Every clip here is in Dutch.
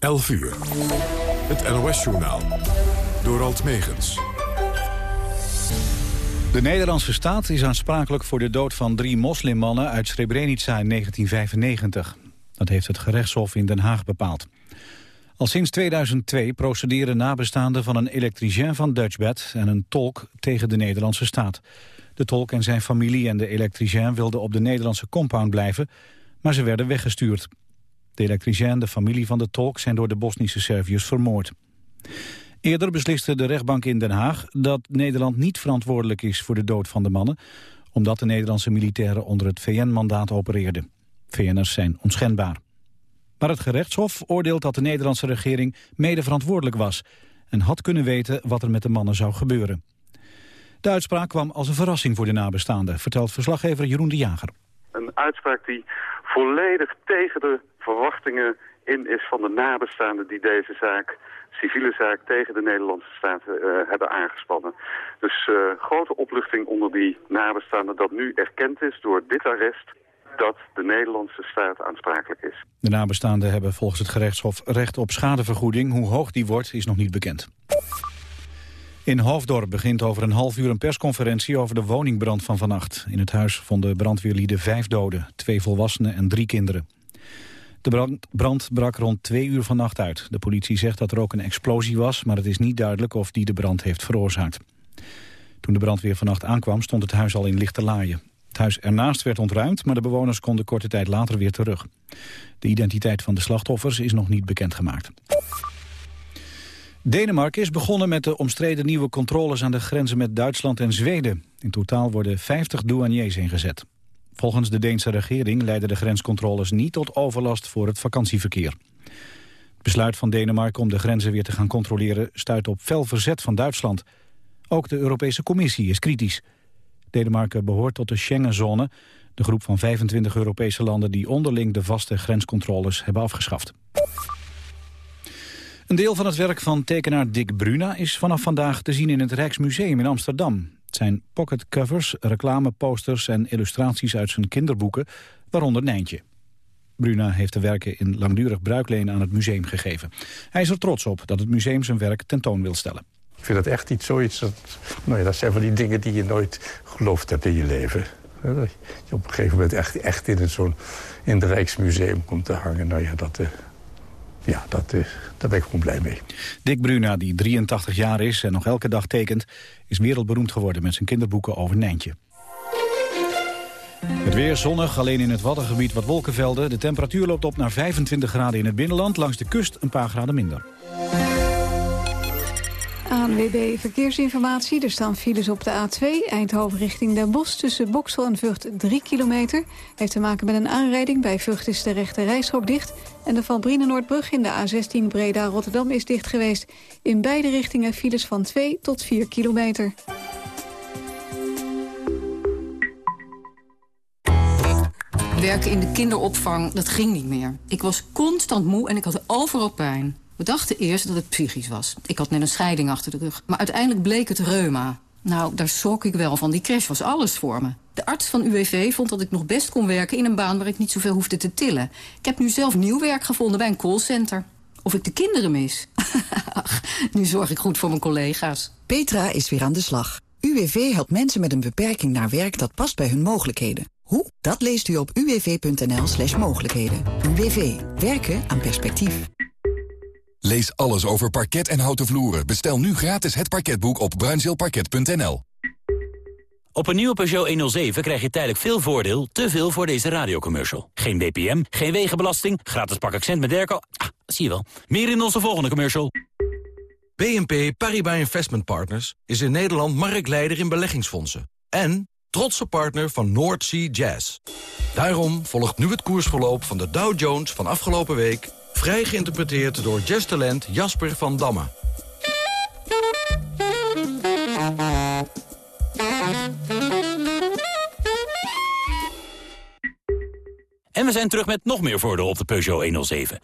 11 uur. Het NOS-journaal. Door Alt Megens. De Nederlandse staat is aansprakelijk voor de dood van drie moslimmannen uit Srebrenica in 1995. Dat heeft het gerechtshof in Den Haag bepaald. Al sinds 2002 procederen nabestaanden van een elektricien van Dutchbed en een tolk tegen de Nederlandse staat. De tolk en zijn familie en de elektricien wilden op de Nederlandse compound blijven, maar ze werden weggestuurd. De elektricien en de familie van de tolk zijn door de Bosnische Serviërs vermoord. Eerder besliste de rechtbank in Den Haag dat Nederland niet verantwoordelijk is voor de dood van de mannen, omdat de Nederlandse militairen onder het VN-mandaat opereerden. VN'ers zijn onschendbaar. Maar het gerechtshof oordeelt dat de Nederlandse regering mede verantwoordelijk was en had kunnen weten wat er met de mannen zou gebeuren. De uitspraak kwam als een verrassing voor de nabestaanden, vertelt verslaggever Jeroen de Jager. Een uitspraak die volledig tegen de verwachtingen in is van de nabestaanden die deze zaak, civiele zaak, tegen de Nederlandse staat uh, hebben aangespannen. Dus uh, grote opluchting onder die nabestaanden dat nu erkend is door dit arrest dat de Nederlandse staat aansprakelijk is. De nabestaanden hebben volgens het gerechtshof recht op schadevergoeding. Hoe hoog die wordt is nog niet bekend. In Hoofddorp begint over een half uur een persconferentie over de woningbrand van vannacht. In het huis vonden brandweerlieden vijf doden, twee volwassenen en drie kinderen. De brand, brak rond twee uur vannacht uit. De politie zegt dat er ook een explosie was, maar het is niet duidelijk of die de brand heeft veroorzaakt. Toen de brandweer vannacht aankwam stond het huis al in lichte laaien. Het huis ernaast werd ontruimd, maar de bewoners konden korte tijd later weer terug. De identiteit van de slachtoffers is nog niet bekendgemaakt. Denemarken is begonnen met de omstreden nieuwe controles aan de grenzen met Duitsland en Zweden. In totaal worden 50 douaniers ingezet. Volgens de Deense regering leiden de grenscontroles niet tot overlast voor het vakantieverkeer. Het besluit van Denemarken om de grenzen weer te gaan controleren stuit op fel verzet van Duitsland. Ook de Europese Commissie is kritisch. Denemarken behoort tot de Schengenzone, de groep van 25 Europese landen die onderling de vaste grenscontroles hebben afgeschaft. Een deel van het werk van tekenaar Dick Bruna is vanaf vandaag te zien in het Rijksmuseum in Amsterdam. Zijn pocketcovers, reclameposters en illustraties uit zijn kinderboeken, waaronder Nijntje. Bruna heeft de werken in langdurig bruikleen aan het museum gegeven. Hij is er trots op dat het museum zijn werk tentoon wil stellen. Ik vind dat echt iets zoiets. Dat, nou ja, dat zijn van die dingen die je nooit geloofd hebt in je leven. Dat je op een gegeven moment echt, echt in, zo'n in het Rijksmuseum komt te hangen. Nou ja, dat, uh, ja, dat, uh, daar ben ik gewoon blij mee. Dick Bruna, die 83 jaar is en nog elke dag tekent... is wereldberoemd geworden met zijn kinderboeken over Nijntje. Het weer zonnig, alleen in het Waddengebied wat wolkenvelden. De temperatuur loopt op naar 25 graden in het binnenland. Langs de kust een paar graden minder. ANWB Verkeersinformatie. Er staan files op de A2 Eindhoven richting Den Bosch... tussen Boksel en Vught 3 kilometer. Heeft te maken met een aanrijding. Bij Vught is de rechte reishok dicht. En de Van Brienenoordbrug in de A16 Breda-Rotterdam is dicht geweest. In beide richtingen files van 2 tot 4 kilometer. Werken in de kinderopvang, dat ging niet meer. Ik was constant moe en ik had overal pijn. We dachten eerst dat het psychisch was. Ik had net een scheiding achter de rug. Maar uiteindelijk bleek het reuma. Nou, daar schrok ik wel van. Die crash was alles voor me. De arts van UWV vond dat ik nog best kon werken in een baan waar ik niet zoveel hoefde te tillen. Ik heb nu zelf nieuw werk gevonden bij een callcenter. Of ik de kinderen mis? Nu zorg ik goed voor mijn collega's. Petra is weer aan de slag. UWV helpt mensen met een beperking naar werk dat past bij hun mogelijkheden. Hoe? Dat leest u op uwv.nl slash mogelijkheden. UWV. Werken aan perspectief. Lees alles over parket en houten vloeren. Bestel nu gratis het parketboek op bruinzeelparket.nl. Op een nieuwe Peugeot 107 krijg je tijdelijk veel voordeel, te veel voor deze radiocommercial. Geen BPM, geen wegenbelasting, gratis pak accent met airco. Ah, zie je wel. Meer in onze volgende commercial. BNP Paribas Investment Partners is in Nederland marktleider in beleggingsfondsen. En trotse partner van North Sea Jazz. Daarom volgt nu het koersverloop van de Dow Jones van afgelopen week Vrij geïnterpreteerd door jazztalent Jasper van Damme. En we zijn terug met nog meer voordeel op de Peugeot 107. 0%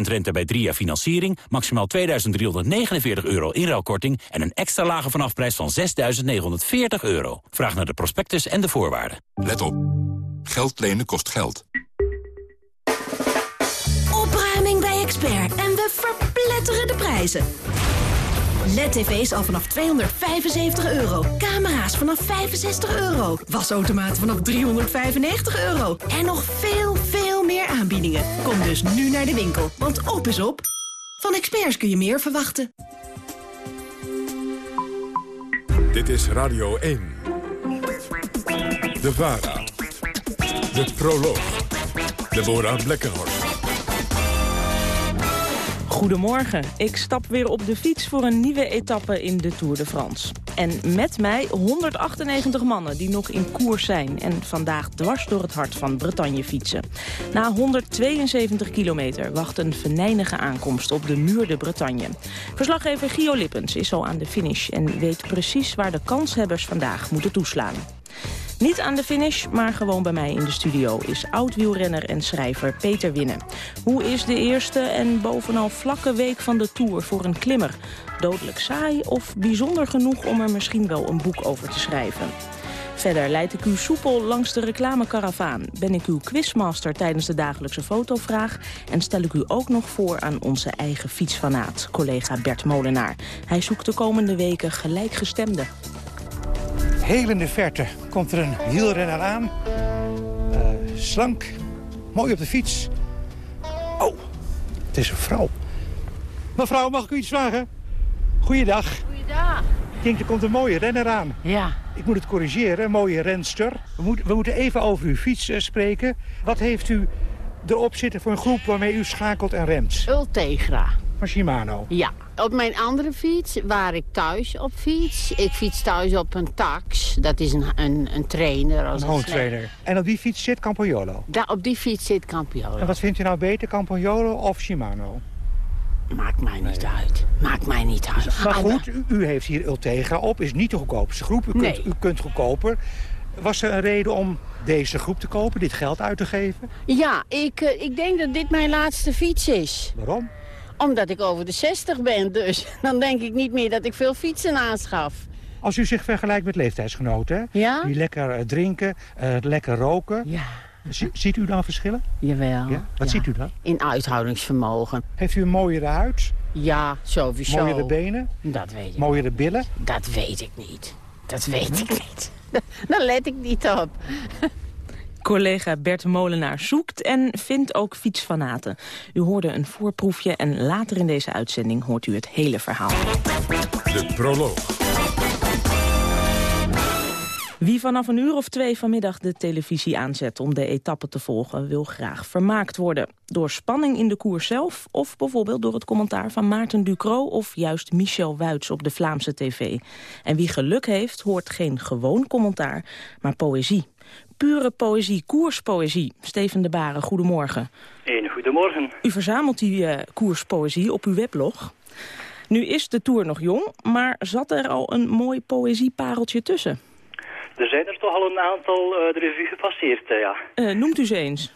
rente bij 3 jaar financiering, maximaal 2.349 euro inruilkorting... en een extra lage vanafprijs van 6.940 euro. Vraag naar de prospectus en de voorwaarden. Let op. Geld lenen kost geld. En bijzondere, verpletterende prijzen. LED-tv's al vanaf 275 euro. Camera's vanaf 65 euro. Wasautomaten vanaf 395 euro. En nog veel, veel meer aanbiedingen. Kom dus nu naar de winkel, want op is op. Van experts kun je meer verwachten. Dit is Radio 1. De VARA. De Proloog. Deborah Blekkenhorst. Goedemorgen. Ik stap weer op de fiets voor een nieuwe etappe in de Tour de France. En met mij 198 mannen die nog in koers zijn... en vandaag dwars door het hart van Bretagne fietsen. Na 172 kilometer wacht een venijnige aankomst op de muur de Bretagne. Verslaggever Gio Lippens is al aan de finish... en weet precies waar de kanshebbers vandaag moeten toeslaan. Niet aan de finish, maar gewoon bij mij in de studio... is oud-wielrenner en schrijver Peter Winnen. Hoe is de eerste en bovenal vlakke week van de Tour voor een klimmer? Dodelijk saai of bijzonder genoeg om er misschien wel een boek over te schrijven? Verder leid ik u soepel langs de reclamekaravaan. Ben ik uw quizmaster tijdens de dagelijkse fotovraag... en stel ik u ook nog voor aan onze eigen fietsfanaat, collega Bert Molenaar. Hij zoekt de komende weken gelijkgestemden. Heel in de verte komt er een wielrenner aan. Uh, slank, mooi op de fiets. Oh, het is een vrouw. Mevrouw, mag ik u iets vragen? Goeiedag. Goeiedag. Ik denk, er komt een mooie renner aan. Ja. Ik moet het corrigeren, een mooie renster. We, moet, we moeten even over uw fiets uh, spreken. Wat heeft u erop zitten voor een groep waarmee u schakelt en remt? Ultegra. Van Shimano? Ja. Op mijn andere fiets, waar ik thuis op fiets... ik fiets thuis op een tax. Dat is een, een, een trainer. Als een trainer. En op die fiets zit Campagnolo? Da, op die fiets zit Campagnolo. En wat vindt u nou beter, Campagnolo of Shimano? Maakt mij niet uit. Maakt mij niet uit. Maar goed, u, u heeft hier Ultegra op. Is niet de goedkoopste groep. U kunt, Nee. u kunt goedkoper. Was er een reden om deze groep te kopen, dit geld uit te geven? Ja, ik, eh, ik denk dat dit mijn laatste fiets is. Waarom? Omdat ik over de 60 ben, dus dan denk ik niet meer dat ik veel fietsen aanschaf. Als u zich vergelijkt met leeftijdsgenoten? Ja? die lekker eh, drinken, eh, lekker roken. Ja. Zie- ziet u dan verschillen? Jawel. Ja? Wat ziet u dan? In uithoudingsvermogen. Heeft u een mooiere huid, Ja, sowieso. mooiere benen, Dat weet ik. mooiere billen? Dat weet ik niet. Dat weet ik niet. Daar let ik niet op. Collega Bert Molenaar zoekt en vindt ook fietsfanaten. U hoorde een voorproefje en later in deze uitzending hoort u het hele verhaal. De Proloog. Wie vanaf een uur of twee vanmiddag de televisie aanzet om de etappe te volgen... wil graag vermaakt worden. Door spanning in de koers zelf of bijvoorbeeld door het commentaar van Maarten Ducro... of juist Michel Wuits op de Vlaamse tv. En wie geluk heeft, hoort geen gewoon commentaar, maar poëzie. Pure poëzie, koerspoëzie. Steven de Baren, goedemorgen. Een goedemorgen. U verzamelt die eh, koerspoëzie op uw weblog. Nu is de Tour nog jong, maar zat er al een mooi poëziepareltje tussen? Er zijn er toch al een aantal eh, de revue gepasseerd, eh, ja. Noemt u ze eens.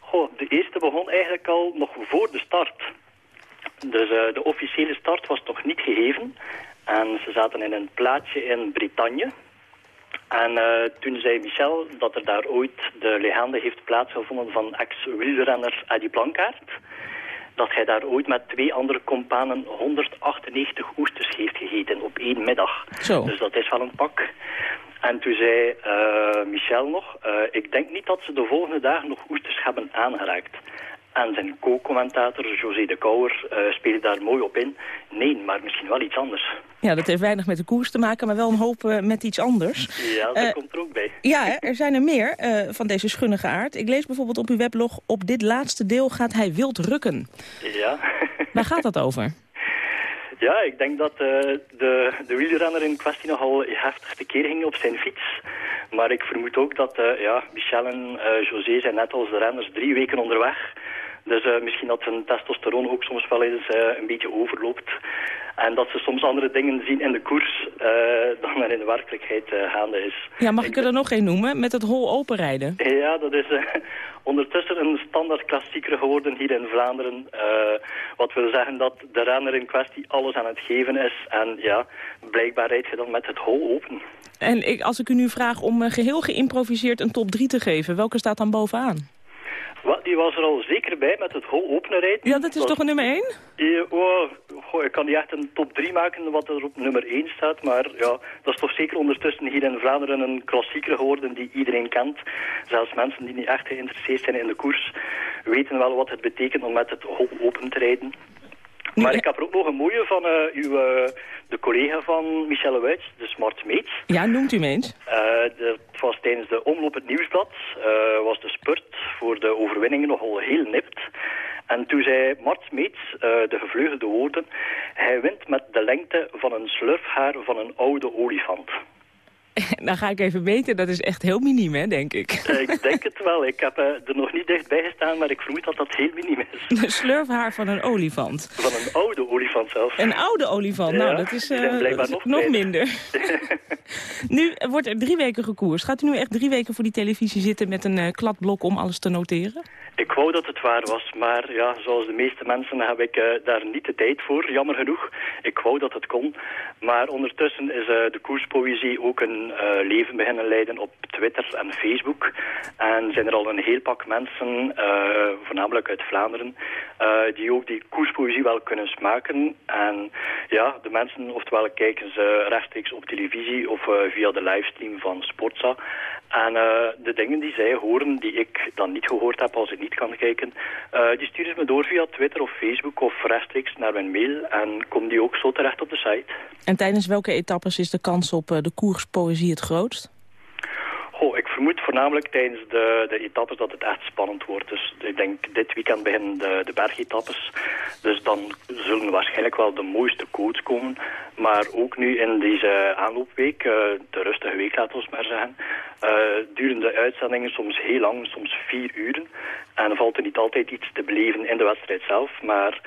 Goh, de eerste begon eigenlijk al nog voor de start. Dus de officiële start was nog niet gegeven. En ze zaten in een plaatsje in Bretagne. En eh, toen zei Michel dat er daar ooit de legende heeft plaatsgevonden van ex-wielrenner Adi Plankaart. Dat hij daar ooit met twee andere companen 198 oesters heeft gegeten op één middag. Zo. Dus dat is wel een pak. En toen zei eh, Michel nog, eh, ik denk niet dat ze de volgende dagen nog oesters hebben aangeraakt. En zijn co-commentator José de Kouwer eh speelde daar mooi op in. Nee, maar misschien wel iets anders. Ja, dat heeft weinig met de koers te maken, maar wel een hoop eh, met iets anders. Ja, dat Eh, komt er ook bij. Ja, hè, er zijn er meer van deze schunnige aard. Ik lees bijvoorbeeld op uw weblog... op dit laatste deel gaat hij wild rukken. Ja. Waar gaat dat over? Ja, ik denk dat de, de wielrenner in kwestie nogal heftig tekeer ging op zijn fiets. Maar ik vermoed ook dat eh, ja, Michel en eh, José zijn net als de renners drie weken onderweg. Dus eh, misschien dat zijn testosteron ook soms wel eens eh, een beetje overloopt. En dat ze soms andere dingen zien in de koers eh, dan er in de werkelijkheid gaande is. Ja, mag ik er dan nog één noemen? Met het hol open rijden. Ja, dat is ondertussen een standaard klassieker geworden hier in Vlaanderen. Wat wil zeggen dat de renner in kwestie alles aan het geven is. En ja, blijkbaar rijdt je dan met het hol open. En ik, als ik u nu vraag om eh, geheel geïmproviseerd een top 3 te geven... welke staat dan bovenaan? Wat, die was er al zeker bij met het openen rijden. Ja, dat is toch een nummer 1? Ja, oh, goh, ik kan niet echt een top 3 maken wat er op nummer 1 staat. Maar ja, dat is toch zeker ondertussen hier in Vlaanderen een klassieker geworden die iedereen kent. Zelfs mensen die niet echt geïnteresseerd zijn in de koers weten wel wat het betekent om met het hol open te rijden. Maar ik heb er ook nog een mooie van uh, uw, uh, de collega van Michelle Wuits, de Smart Meets. Ja, noemt u hem eens. Uh, de, het was tijdens de Omloop het Nieuwsblad, was de spurt voor de overwinningen nogal heel nipt. En toen zei Mart Meets, de gevleugelde woorden, hij wint met de lengte van een slurfhaar van een oude olifant. Dan ga ik even meten, dat is echt heel miniem, hè, denk ik. Ik denk het wel. Ik heb uh, er nog niet dichtbij gestaan, maar ik vermoed dat dat heel miniem is. Een slurfhaar van een olifant. Van een oude olifant zelfs. Een oude olifant, nou, dat is, uh, nog, nog minder. nu wordt er drie weken gekoerst. Gaat u nu echt drie weken voor die televisie zitten met een uh, kladblok om alles te noteren? Ik wou dat het waar was, maar ja, zoals de meeste mensen heb ik uh, daar niet de tijd voor, jammer genoeg. Ik wou dat het kon, maar ondertussen is de koerspoëzie ook een uh, leven beginnen leiden op Twitter en Facebook. En zijn er al een heel pak mensen, voornamelijk uit Vlaanderen, die ook die koerspoëzie wel kunnen smaken. En ja, de mensen, oftewel kijken ze rechtstreeks op televisie of via de livestream van Sportza. En de dingen die zij horen, die ik dan niet gehoord heb als ik niet kan kijken, uh, die sturen ze me door via Twitter of Facebook of rechtstreeks naar mijn mail en komt die ook zo terecht op de site. En tijdens welke etappes is de kans op uh, de koerspoëzie het grootst? Vermoed voornamelijk tijdens de, de etappes dat het echt spannend wordt. Dus ik denk dit weekend beginnen de, de bergetappes. Dus dan zullen waarschijnlijk wel de mooiste codes komen. Maar ook nu in deze aanloopweek, uh, de rustige week laten we maar zeggen, uh, duren de uitzendingen soms heel lang, soms vier uren. En valt er niet altijd iets te beleven in de wedstrijd zelf, maar...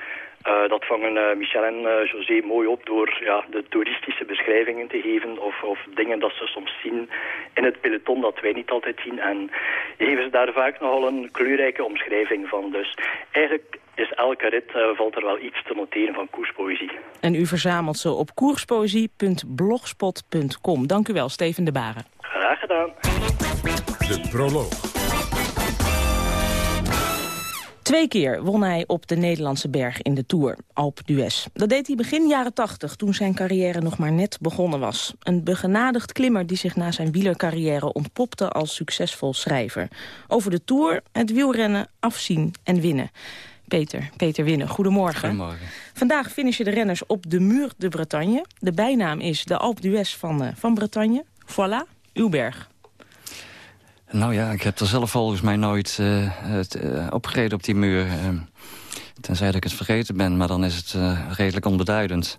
Uh, dat vangen uh, Michel en uh, José mooi op door ja, de toeristische beschrijvingen te geven of, of dingen dat ze soms zien in het peloton dat wij niet altijd zien. En geven ze daar vaak nogal een kleurrijke omschrijving van. Dus eigenlijk is elke rit valt er wel iets te noteren van koerspoëzie. En u verzamelt ze op koerspoëzie.blogspot.com. Dank u wel, Steven de Baren. Graag gedaan. De proloog. Twee keer won hij op de Nederlandse berg in de Tour, Alpe d'Huez. Dat deed hij begin jaren 80, toen zijn carrière nog maar net begonnen was. Een begenadigd klimmer die zich na zijn wielercarrière ontpopte als succesvol schrijver. Over de Tour, het wielrennen, afzien en winnen. Peter, Peter Winnen, goedemorgen. Goedemorgen. Vandaag finishen de renners op de Muur de Bretagne. De bijnaam is de Alpe d'Huez van, uh, van Bretagne. Voilà, uw berg. Nou ja, ik heb er zelf volgens mij nooit uh, het, uh, opgereden op die muur. Uh, tenzij dat ik het vergeten ben, maar dan is het redelijk onbeduidend.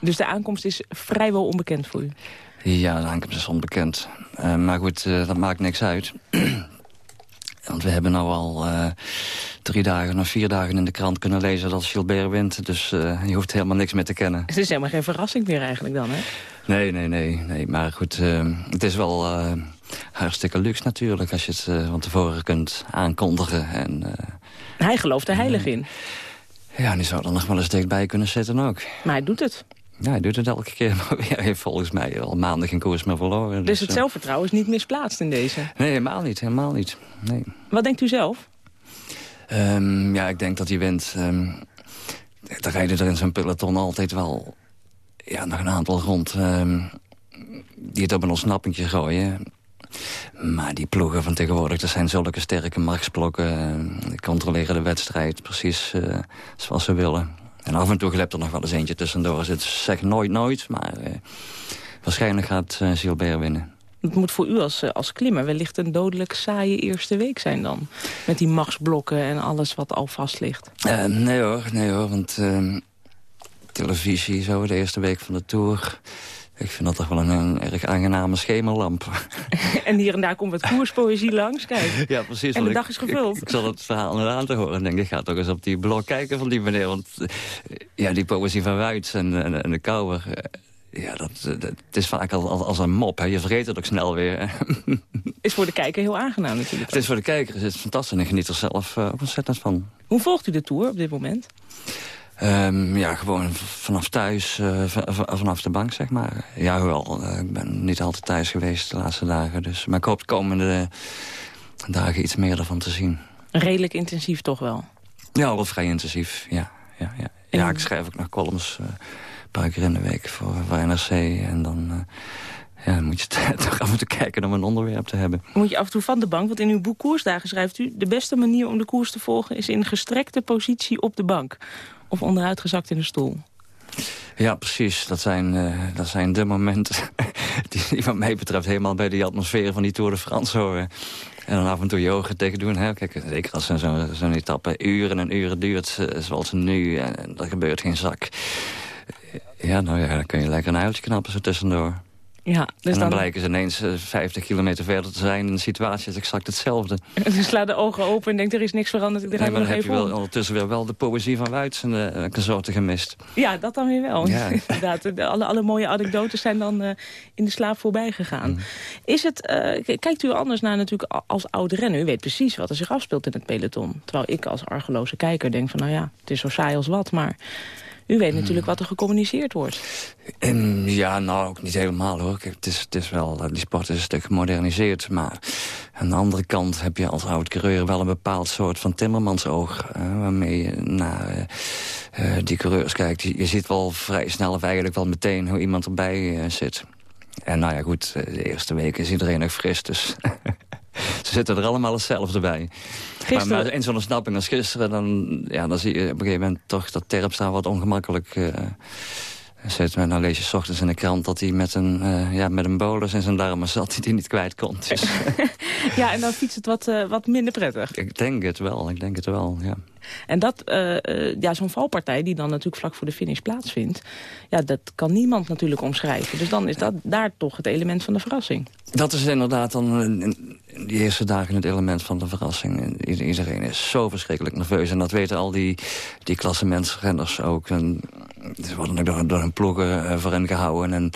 Dus de aankomst is vrijwel onbekend voor u? Ja, de aankomst is onbekend. maar goed, dat maakt niks uit. Want we hebben nu al drie dagen of vier dagen in de krant kunnen lezen dat Gilbert wint. Dus je hoeft helemaal niks meer te kennen. Het is helemaal geen verrassing meer eigenlijk dan, hè? Nee, nee, nee. nee. Maar goed, het is wel hartstikke luxe natuurlijk... als je het uh, van tevoren kunt aankondigen. En, uh, hij gelooft er heilig in. Ja, die zou er nog wel eens dichtbij kunnen zitten ook. Maar hij doet het. Ja, hij doet het elke keer. Maar hij heeft volgens mij al maanden geen koers meer verloren. Dus, dus het zelfvertrouwen is niet misplaatst in deze? Nee, helemaal niet. Helemaal niet. Nee. Wat denkt u zelf? Um, ja, ik denk dat hij wint. Um, er rijden er in zijn peloton altijd wel ja, nog een aantal rond... Um, die het op een ontsnappingje gooien. Maar die ploegen van tegenwoordig, dat zijn zulke sterke machtsblokken. Die controleren de wedstrijd precies uh, zoals ze willen. En af en toe glipt er nog wel eens eentje tussendoor. Dus het zegt nooit nooit, maar uh, waarschijnlijk gaat uh, Gilbert winnen. Het moet voor u als, als klimmer wellicht een dodelijk saaie eerste week zijn dan. Met die machtsblokken en alles wat al vast ligt. nee hoor, nee hoor, want televisie zo de eerste week van de Tour... Ik vind dat toch wel een, een erg aangename schemerlamp. en hier en daar komt wat koerspoëzie langs, kijk. Ja, precies. En de dag is gevuld. Ik, ik, zat het verhaal inderdaad te horen en denk, ik ga toch eens op die blog kijken van die meneer. Want eh, ja, die poëzie van Wuits en, en, en de Kouwer... Eh, ja, dat, dat, het is vaak als, als een mop. Hè. Je vergeet het ook snel weer. is voor de kijker heel aangenaam natuurlijk. Het is voor de kijker is het fantastisch en geniet er zelf uh, ontzettend van. Hoe volgt u de Tour op dit moment? Um, ja, gewoon vanaf thuis, uh, vanaf de bank, zeg maar. Ja, wel. Uh, ik ben niet altijd thuis geweest de laatste dagen. Dus, maar ik hoop de komende dagen iets meer ervan te zien. Redelijk intensief toch wel? Ja, wel vrij intensief, ja. Ja, ja. ja ik schrijf ook nog columns uh, een paar keer in de week voor, voor NRC. En dan... Ja, moet je toch af en toe kijken om een onderwerp te hebben. Moet je af en toe van de bank, want in uw boek Koersdagen schrijft u... de beste manier om de koers te volgen is in gestrekte positie op de bank. Of onderuitgezakt in de stoel. Ja, precies. Dat zijn, uh, dat zijn de momenten die, die wat mij betreft helemaal bij die atmosfeer van die Tour de France horen. En dan af en toe je ogen tegen doen. Hè. Kijk, zeker als zo'n zo, etappe uren en uren duurt, zoals nu, en er gebeurt geen zak. Ja, nou ja, dan kun je lekker een uiltje knappen zo tussendoor. Ja, dus en dan, blijken ze ineens 50 kilometer verder te zijn... en de situatie is exact hetzelfde. Dus sla de ogen open en denkt er is niks veranderd. Ik nee, maar dan heb je wel, ondertussen weer wel de poëzie van Wuits en de consorten gemist. Ja, dat dan weer wel. Ja. Inderdaad, alle, alle mooie anekdotes zijn dan uh, in de slaap voorbij gegaan. Mm. Is het, uh, kijkt u anders naar natuurlijk als oude renner? U weet precies wat er zich afspeelt in het peloton. Terwijl ik als argeloze kijker denk van... nou ja, het is zo saai als wat, maar... U weet natuurlijk wat er gecommuniceerd wordt. En, ja, nou, ook niet helemaal hoor. Het is, het is wel, die sport is een stuk gemoderniseerd. Maar aan de andere kant heb je als oud-coureur wel een bepaald soort van timmermansoog. Uh, waarmee je naar uh, die coureurs kijkt. Je, ziet wel vrij snel of eigenlijk wel meteen hoe iemand erbij zit. En nou ja, goed, de eerste week is iedereen nog fris, dus... Ze zitten er allemaal hetzelfde bij. Gisteren... Maar, maar in zo'n ontsnapping als gisteren... Dan, ja, dan zie je op een gegeven moment toch dat Terpstra wat ongemakkelijk uh, zit. En dan lees je s ochtends in de krant dat hij met een, uh, ja, met een bolus in zijn darmen zat... die hij niet kwijt kon. Dus. ja, en dan fietst het wat, uh, wat minder prettig. Ik denk het wel, ik denk het wel, ja. En dat, uh, ja, zo'n valpartij die dan natuurlijk vlak voor de finish plaatsvindt... ja, dat kan niemand natuurlijk omschrijven. Dus dan is dat daar toch het element van de verrassing. Dat is inderdaad dan in die eerste dagen het element van de verrassing. Iedereen is zo verschrikkelijk nerveus. En dat weten al die, die klassementsrenners ook. En ze worden ook door, door hun ploegen uh, voor hen gehouden. En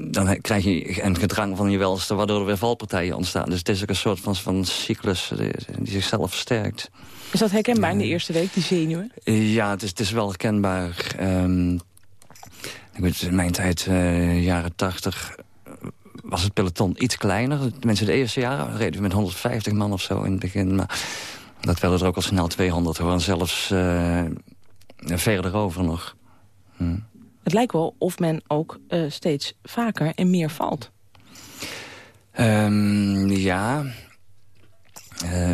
dan krijg je een gedrang van je welste... waardoor er weer valpartijen ontstaan. Dus het is ook een soort van, van cyclus die, die zichzelf versterkt. Is dat herkenbaar in de eerste week, die zenuwen? Ja, het is, het is wel herkenbaar. Um, ik weet, in mijn tijd, uh, jaren tachtig, was het peloton iets kleiner. Mensen de eerste jaren reden we met 150 man of zo in het begin. Maar dat werden er ook al snel 200 hoor. En zelfs uh, verder over nog. Hm. Het lijkt wel of men ook uh, steeds vaker en meer valt. Um, ja, uh,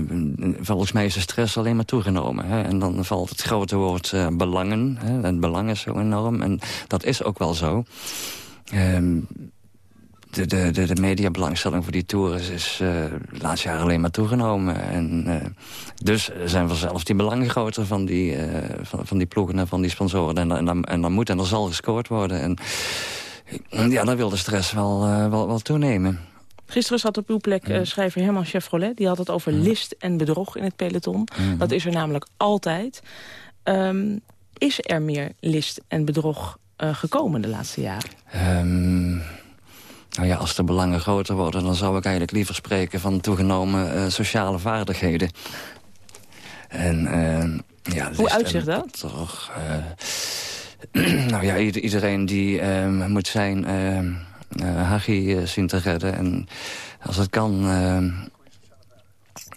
volgens mij is de stress alleen maar toegenomen. Hè? En dan valt het grote woord uh, belangen. Hè? Het belang is zo enorm. En dat is ook wel zo. Uh, de, de, de, de mediabelangstelling voor die tours is uh, de laatste jaren alleen maar toegenomen. En, dus zijn vanzelf die belangen groter van die, van, van, die ploegen en van die sponsoren. En, en, dan, en dan moet en er zal gescoord worden. En ja, dan wil de stress wel, wel, wel toenemen. Gisteren zat op uw plek uh, schrijver Herman Chevrolet. Die had het over list en bedrog in het peloton. Mm. Dat is er namelijk altijd. Um, is er meer list en bedrog uh, gekomen de laatste jaren? Um, nou ja, als de belangen groter worden... dan zou ik eigenlijk liever spreken van toegenomen uh, sociale vaardigheden. En, ja, Hoe uitzicht dat? Toch, nou ja, iedereen die ehm, moet zijn uh, Hagi zien te redden. En als het kan,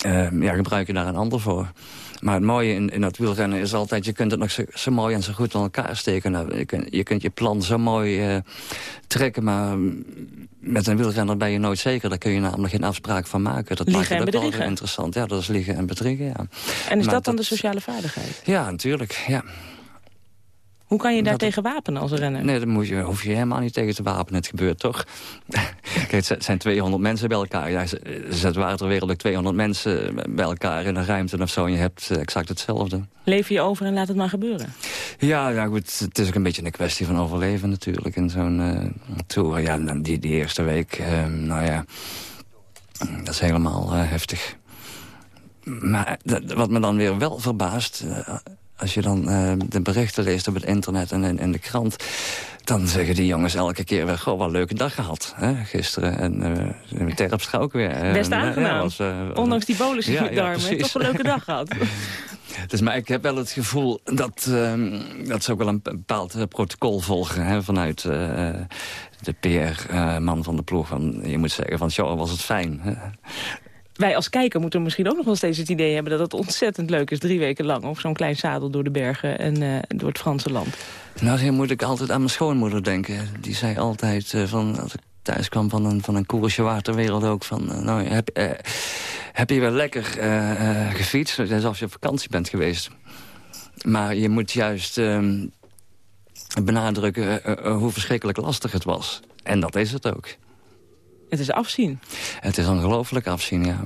uh, ja, gebruik je daar een ander voor. Maar het mooie in, in dat wielrennen is altijd... je kunt het nog zo, zo mooi en zo goed aan elkaar steken. Nou, je, kunt, je kunt je plan zo mooi trekken, maar met een wielrenner ben je nooit zeker. Daar kun je namelijk geen afspraak van maken. Dat liegen maakt het ook wel interessant. Ja, dat is liegen en bedriegen, ja. En is maar dat dan de sociale vaardigheid? Ja, natuurlijk, ja. Hoe kan je daar tegen wapenen als renner? Nee, daar moet je, hoef je helemaal niet tegen te wapenen. Het gebeurt toch. Kijk, het zijn 200 mensen bij elkaar. Ja, zet waar ter wereld ook 200 mensen bij elkaar in een ruimte of zo... en je hebt eh, exact hetzelfde. Leef je over en laat het maar gebeuren? Ja, ja goed, het is ook een beetje een kwestie van overleven natuurlijk... in zo'n uh, tour. Ja, die, die eerste week, uh, nou ja... dat is helemaal uh, heftig. Maar wat me dan weer wel verbaast als je dan uh, de berichten leest op het internet en in, de krant... dan zeggen die jongens elke keer weer... goh, wat een leuke dag gehad, hè, gisteren. En uh, met Terpstra ook weer. Best aangenaam. Ja, was, uh, Ondanks die bolus in ja, darmen. toch een leuke dag gehad. Dus, maar ik heb wel het gevoel dat, uh, dat ze ook wel een bepaald protocol volgen... Hè, vanuit de PR-man van de ploeg. Van, je moet zeggen van, joh, was het fijn. Hè? Wij als kijker moeten misschien ook nog wel steeds het idee hebben... dat het ontzettend leuk is, drie weken lang... op zo'n klein zadel door de bergen en uh, door het Franse land. Nou, dan moet ik altijd aan mijn schoonmoeder denken. Die zei altijd, uh, van, als ik thuis kwam van een, van een koersje waterwereld ook... van, uh, nou, heb, heb je wel lekker gefietst, alsof je op vakantie bent geweest. Maar je moet juist ehm, benadrukken hoe verschrikkelijk lastig het was. En dat is het ook. Het is afzien. Het is ongelooflijk afzien, ja.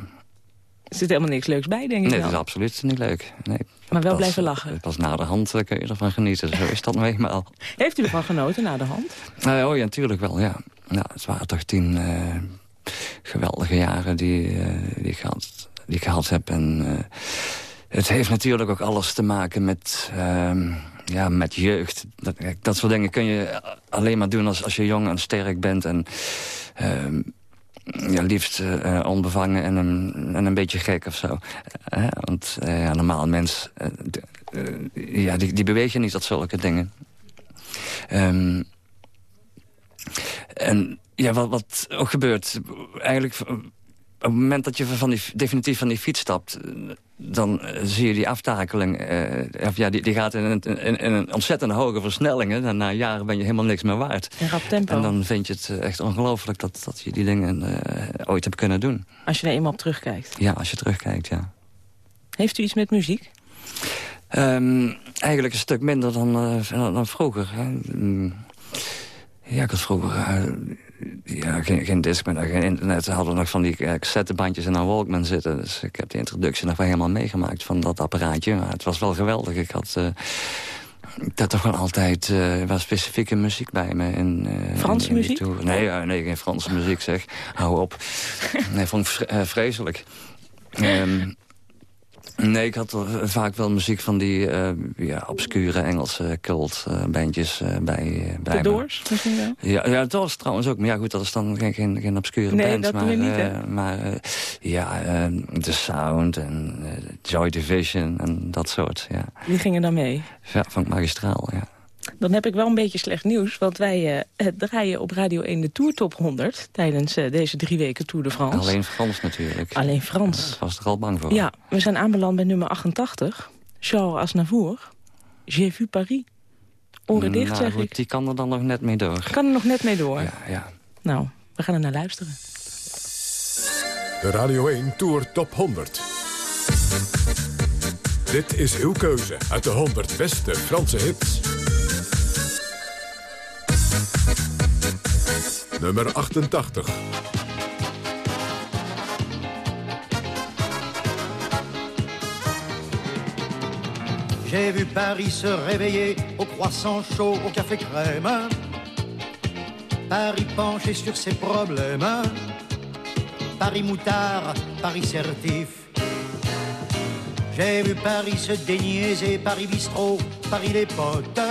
Er zit helemaal niks leuks bij, denk ik Nee, wel. het is absoluut niet leuk. Nee, maar wel pas, blijven lachen. Pas na de hand kun je ervan genieten. Zo is dat nou eenmaal. Heeft u ervan genoten na de hand? Uh, oh ja, natuurlijk wel, ja. Nou, het waren toch tien uh, geweldige jaren die, uh, die, ik gehad, die ik gehad heb. En het heeft natuurlijk ook alles te maken met ehm, ja, met jeugd. Dat, dat soort dingen kun je alleen maar doen als, als je jong en sterk bent. En uh, ja, liefst uh, onbevangen en een, en een beetje gek of zo. Uh, want ja, normaal mens, ja, die, die je niet tot zulke dingen. Um, en ja, wat, wat ook gebeurt, eigenlijk op het moment dat je van die, definitief van die fiets stapt... dan uh, zie je die aftakeling. Uh, of ja, die, die gaat in een, in, in een ontzettend hoge versnelling. Hè. Na jaren ben je helemaal niks meer waard. In rap tempo. En dan vind je het echt ongelooflijk dat, dat je die dingen uh, ooit hebt kunnen doen. Als je er eenmaal op terugkijkt. Ja, als je terugkijkt, ja. Heeft u iets met muziek? Um, eigenlijk een stuk minder dan, dan, dan vroeger. Hè. Um, ja, ik had vroeger ja, geen, geen Discman, geen internet. Ze hadden nog van die uh, cassettebandjes in een Walkman zitten. Dus ik heb de introductie nog wel helemaal meegemaakt van dat apparaatje. Maar het was wel geweldig. Ik had, uh, ik had toch wel altijd uh, wel specifieke muziek bij me. In, Franse in, in muziek? Nee, nee, geen Franse muziek zeg. Hou op. Nee, vond ik vreselijk. Um, Nee, ik had vaak wel muziek van die uh, ja, obscure Engelse cult uh, bandjes uh, bij, bij De Doors misschien wel? Ja, ja, Doors trouwens ook. Maar ja, goed, dat is dan geen, geen, geen obscure nee, band. dat maar, niet, maar ja, The Sound en Joy Division en dat soort, ja. Die gingen dan mee? Ja, ik magistraal, ja. Dan heb ik wel een beetje slecht nieuws, want wij uh, draaien op Radio 1 de Tour Top 100... tijdens uh, deze drie weken Tour de France. Alleen Frans natuurlijk. Alleen Frans. Was er al bang voor. Ja, we zijn aanbeland bij nummer 88. Charles Aznavour, J'ai vu Paris. Oren dicht, nou, zeg goed, ik. Die kan er dan nog net mee door. Kan er nog net mee door? Ja, ja. Nou, we gaan er naar luisteren. De Radio 1 Tour Top 100. Dit is uw keuze uit de 100 beste Franse hits. Nummer 88. J'ai vu Paris se réveiller au croissant chaud, au café crème. Paris penché sur ses problèmes. Paris moutard, Paris certif. J'ai vu Paris se déniaiser, Paris bistrot, Paris les potes.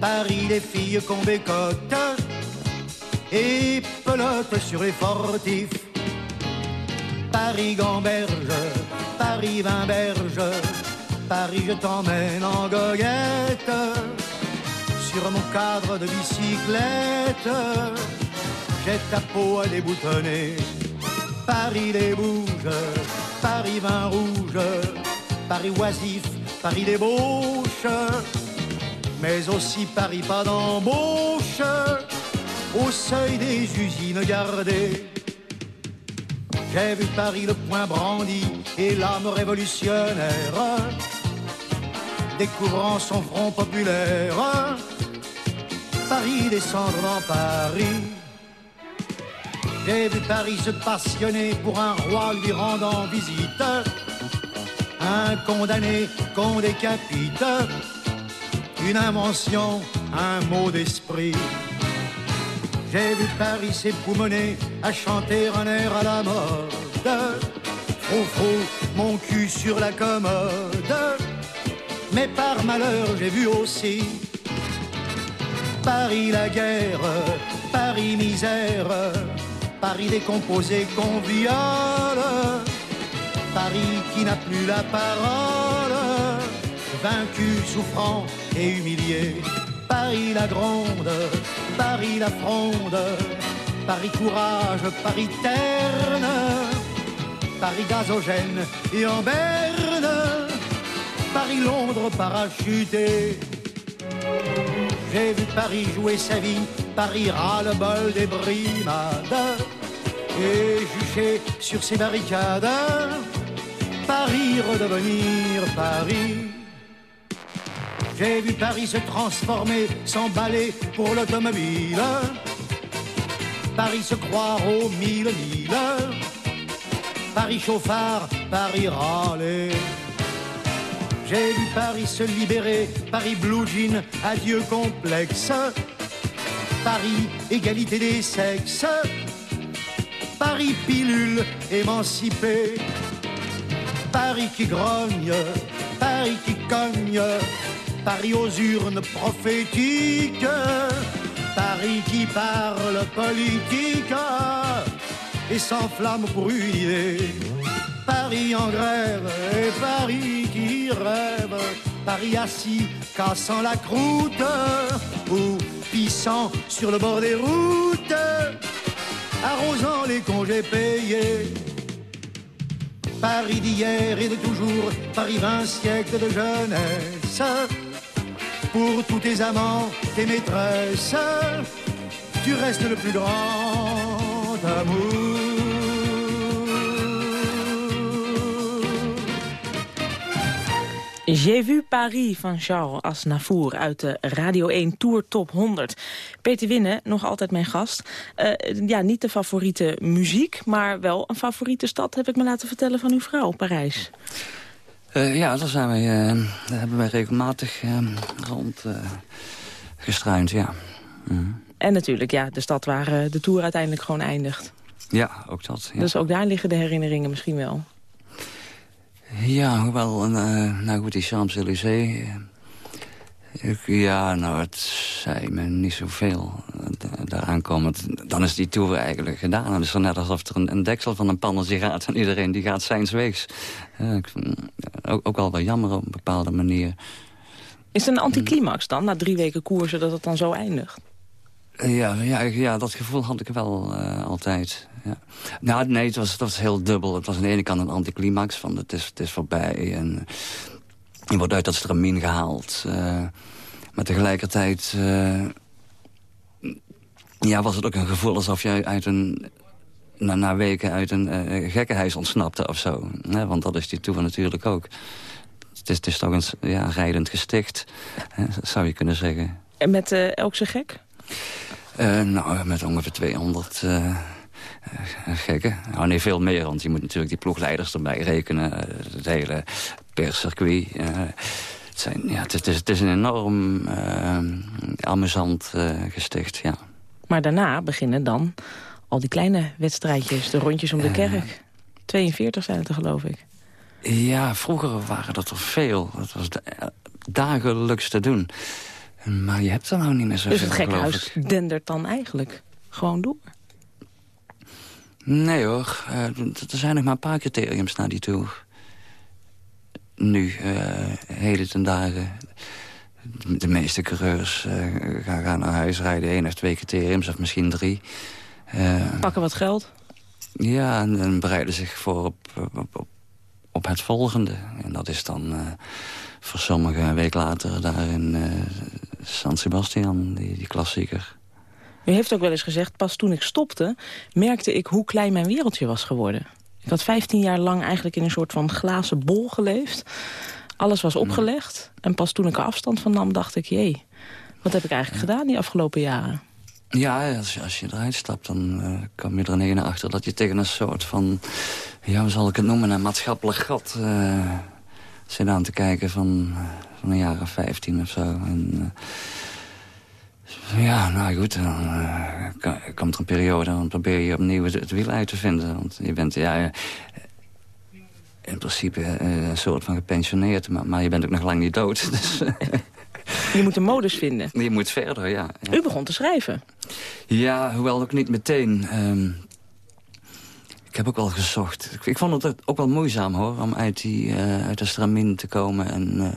Paris les filles qu'on bécote et pelote sur les fortifs. Paris gamberge, Paris vinberge, Paris je t'emmène en goguette sur mon cadre de bicyclette. J'ai ta peau à déboutonner. Paris les bouges, Paris vin rouge, Paris oisif, Paris débauche mais aussi Paris pas d'embauche, au seuil des usines gardées. J'ai vu Paris le poing brandi et l'âme révolutionnaire, découvrant son front populaire. Paris descendre dans Paris. J'ai vu Paris se passionner pour un roi lui rendant visite, un condamné qu'on décapite une invention, un mot d'esprit. J'ai vu Paris s'époumoner à chanter un air à la mode. Frou mon cul sur la commode. Mais par malheur, j'ai vu aussi Paris la guerre, Paris misère, Paris décomposé qu'on Paris qui n'a plus la parole, vaincu, souffrant et humilié. Paris la gronde, Paris la fronde, Paris courage, Paris terne, Paris gazogène et en berne, Paris-Londres parachuté. J'ai vu Paris jouer sa vie, Paris ras-le-bol des brimades, et juché sur ses barricades, Paris redevenir Paris. J'ai vu Paris se transformer, s'emballer pour l'automobile. Paris se croire aux mille mille. Paris chauffard, Paris râler. J'ai vu Paris se libérer, Paris blue jean, adieu complexe. Paris égalité des sexes. Paris pilule émancipée. Paris qui grogne, Paris qui cogne. Paris aux urnes prophétiques. Paris qui parle politique et s'enflamme pour une idée. Paris en grève et Paris qui rêve. Paris assis, cassant la croûte ou pissant sur le bord des routes, arrosant les congés payés. Paris d'hier et de toujours, Paris vingt siècles de jeunesse. Pour tous tes amants, tes maîtresses, tu restes le plus grand amour. J'ai vu Paris van Charles Aznavour uit de Radio 1 Tour Top 100. Peter Winnen, nog altijd mijn gast. Uh, ja, niet de favoriete muziek, maar wel een favoriete stad... heb ik me laten vertellen van uw vrouw, Parijs. Uh, ja, daar, zijn wij, uh, daar hebben wij regelmatig rond gestruind, ja. Mm. En natuurlijk, ja, de stad waar de Tour uiteindelijk gewoon eindigt. Ja, ook dat. Ja. Dus ook daar liggen de herinneringen misschien wel. Ja, hoewel, uh, nou goed, die Champs-Élysées... Uh, ja, nou, het zei me niet zoveel daaraan komend. Dan is die tour eigenlijk gedaan. Dan is net alsof er een, een deksel van een pannetje gaat... en iedereen die gaat zijns weegs. Ook, ook al wel jammer op een bepaalde manier. Is het een anticlimax dan, na drie weken koersen, dat het dan zo eindigt? Ja, ja, ja, dat gevoel had ik wel uh, altijd. Ja. Nou, nee, het was, het was heel dubbel. Het was aan de ene kant een anticlimax, van het is, het is voorbij. En je wordt uit dat stramien gehaald. Uh, maar tegelijkertijd uh, ja, was het ook een gevoel alsof je uit een... Na, na weken uit een uh, gekkenhuis ontsnapte of zo. Ja, want dat is die toeval natuurlijk ook. Het is, het is toch een ja, rijdend gesticht, zou je kunnen zeggen. En met Elkse gek? Uh, nou, met ongeveer 200 uh, uh, gekken. Nou, nee, veel meer, want je moet natuurlijk die ploegleiders erbij rekenen. Het hele perscircuit. het, zijn, ja, het, is, het is een enorm amusant gesticht, ja. Maar daarna beginnen dan al die kleine wedstrijdjes, de rondjes om de kerk. 42 zijn het er, geloof ik. Ja, vroeger waren dat er veel. Dat was dagelijks te doen. Maar je hebt er nou niet meer zoveel, Dus het gekhuis dendert dan eigenlijk gewoon door? Nee hoor, uh, er zijn nog maar een paar criteriums naar die toe. Nu, uh, heden ten dagen, de meeste coureurs uh, gaan, gaan, naar huis rijden. één of twee criteriums, of misschien drie. Pakken wat geld? Ja, en, en bereiden zich voor op, op, op, op, het volgende. En dat is dan voor sommigen een week later daar in uh, San Sebastian, die, die klassieker. U heeft ook wel eens gezegd, pas toen ik stopte... merkte ik hoe klein mijn wereldje was geworden. Ik had 15 jaar lang eigenlijk in een soort van glazen bol geleefd. Alles was opgelegd. En pas toen ik er afstand van nam, dacht ik... jee, wat heb ik eigenlijk gedaan die afgelopen jaren? Ja, als als je eruit stapt, dan uh, kom je er ineens achter... dat je tegen een soort van, ja, hoe zal ik het noemen... een maatschappelijk gat uh, zit aan te kijken van, van een jaar of 15 of zo. En, ja, nou goed, dan komt er een periode... dan probeer je opnieuw het, het wiel uit te vinden. Want je bent ja, in principe een soort van gepensioneerd... maar, maar je bent ook nog lang niet dood. Dus, je moet een modus vinden. Je moet verder, ja. ja. U begon te schrijven. Ja, hoewel ook niet meteen... Um, ik heb ook wel gezocht. Ik, ik, vond het ook wel moeizaam hoor, om uit, die, uh, uit de stramin te komen. En uh,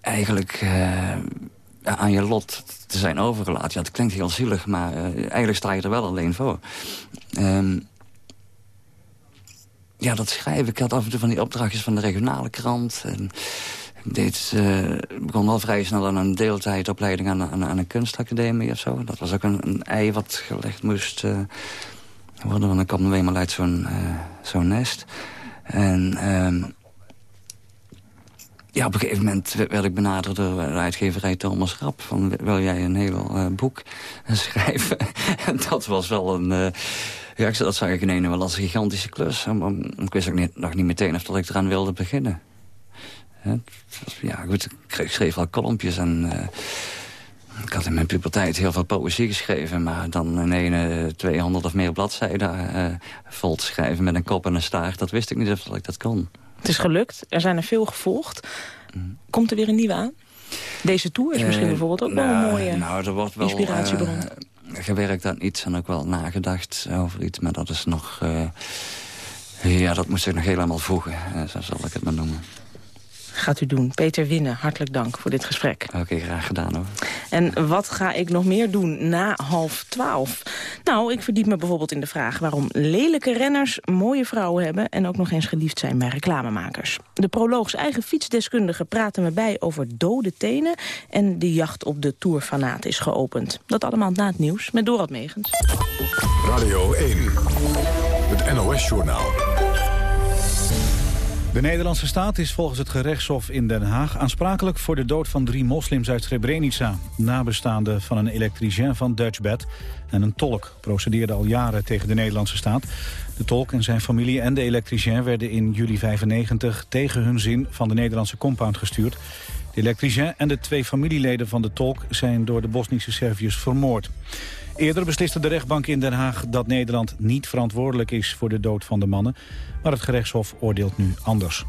eigenlijk uh, aan je lot te zijn overgelaten. Ja, het klinkt heel zielig, maar eigenlijk sta je er wel alleen voor. Um, ja, dat schrijven. Ik had af en toe van die opdrachtjes van de regionale krant. En ik uh, begon wel vrij snel aan een deeltijdopleiding aan, aan, een kunstacademie of zo. Dat was ook een, een ei wat gelegd moest uh, worden. Want dan kwam er eenmaal uit zo'n zo'n nest. En ehm, ja, op een gegeven moment werd ik benaderd door de uitgeverij Thomas Rap. Van, wil jij een heel boek schrijven? en dat was wel een ja, dat zag ik in ene wel als een gigantische klus. Ik wist ook niet, nog niet meteen of dat ik eraan wilde beginnen. Ja, goed, ik schreef al kolompjes en... Uh, ik had in mijn puberteit heel veel poëzie geschreven... maar dan in ene 200 of meer bladzijden uh, vol te schrijven... met een kop en een staart, dat wist ik niet of ik dat kon. Het is gelukt, er zijn er veel gevolgd. Mm. Komt er weer een nieuwe aan? Deze tour is misschien uh, bijvoorbeeld ook nou, wel een nou, mooie nou, er wordt wel, inspiratiebron gewerkt aan iets en ook wel nagedacht over iets. Maar dat is nog... Ja, dat moet zich nog helemaal voegen. Zo zal ik het maar noemen. Gaat u doen. Peter Winnen, hartelijk dank voor dit gesprek. Oké, graag gedaan hoor. En wat ga ik nog meer doen na half twaalf? Nou, ik verdiep me bijvoorbeeld in de vraag waarom lelijke renners mooie vrouwen hebben... en ook nog eens geliefd zijn bij reclamemakers. De proloogs eigen fietsdeskundige praten me bij over dode tenen... en de jacht op de Tourfanaat is geopend. Dat allemaal na het nieuws met Dorad Megens. Radio 1, het NOS-journaal. De Nederlandse staat is volgens het gerechtshof in Den Haag aansprakelijk voor de dood van drie moslims uit Srebrenica. Nabestaanden van een elektricien van Dutchbed en een tolk procedeerden al jaren tegen de Nederlandse staat. De tolk en zijn familie en de elektricien werden in juli 95 tegen hun zin van de Nederlandse compound gestuurd. De elektricien en de twee familieleden van de tolk zijn door de Bosnische Serviërs vermoord. Eerder besliste de rechtbank in Den Haag dat Nederland niet verantwoordelijk is voor de dood van de mannen. Maar het gerechtshof oordeelt nu anders.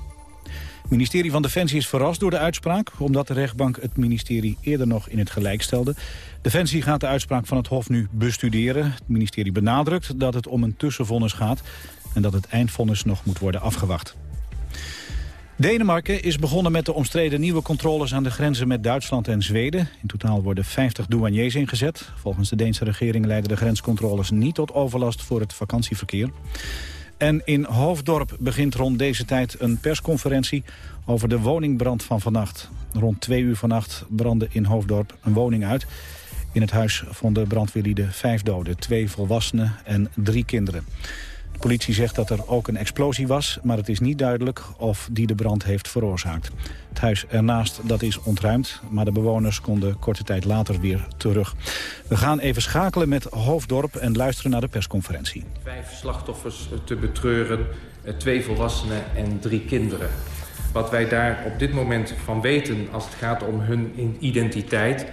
Het ministerie van Defensie is verrast door de uitspraak... omdat de rechtbank het ministerie eerder nog in het gelijk stelde. Defensie gaat de uitspraak van het Hof nu bestuderen. Het ministerie benadrukt dat het om een tussenvonnis gaat... en dat het eindvonnis nog moet worden afgewacht. Denemarken is begonnen met de omstreden nieuwe controles aan de grenzen met Duitsland en Zweden. In totaal worden 50 douaniers ingezet. Volgens de Deense regering leiden de grenscontroles niet tot overlast voor het vakantieverkeer. En in Hoofddorp begint rond deze tijd een persconferentie over de woningbrand van vannacht. Rond twee uur vannacht brandde in Hoofddorp een woning uit. In het huis vonden brandweerlieden vijf doden, twee volwassenen en drie kinderen. De politie zegt dat er ook een explosie was, maar het is niet duidelijk of die de brand heeft veroorzaakt. Het huis ernaast dat is ontruimd, maar de bewoners konden korte tijd later weer terug. We gaan even schakelen met Hoofddorp en luisteren naar de persconferentie. Vijf slachtoffers te betreuren, eh, twee volwassenen en drie kinderen. Wat wij daar op dit moment van weten als het gaat om hun identiteit...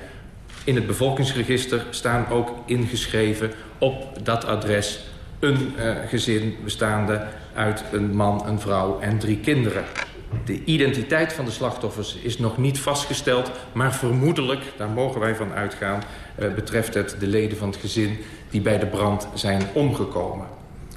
in het bevolkingsregister staan ook ingeschreven op dat adres een uh, gezin bestaande uit een man, een vrouw en drie kinderen. De identiteit van de slachtoffers is nog niet vastgesteld... maar vermoedelijk, daar mogen wij van uitgaan... Uh, betreft het de leden van het gezin die bij de brand zijn omgekomen.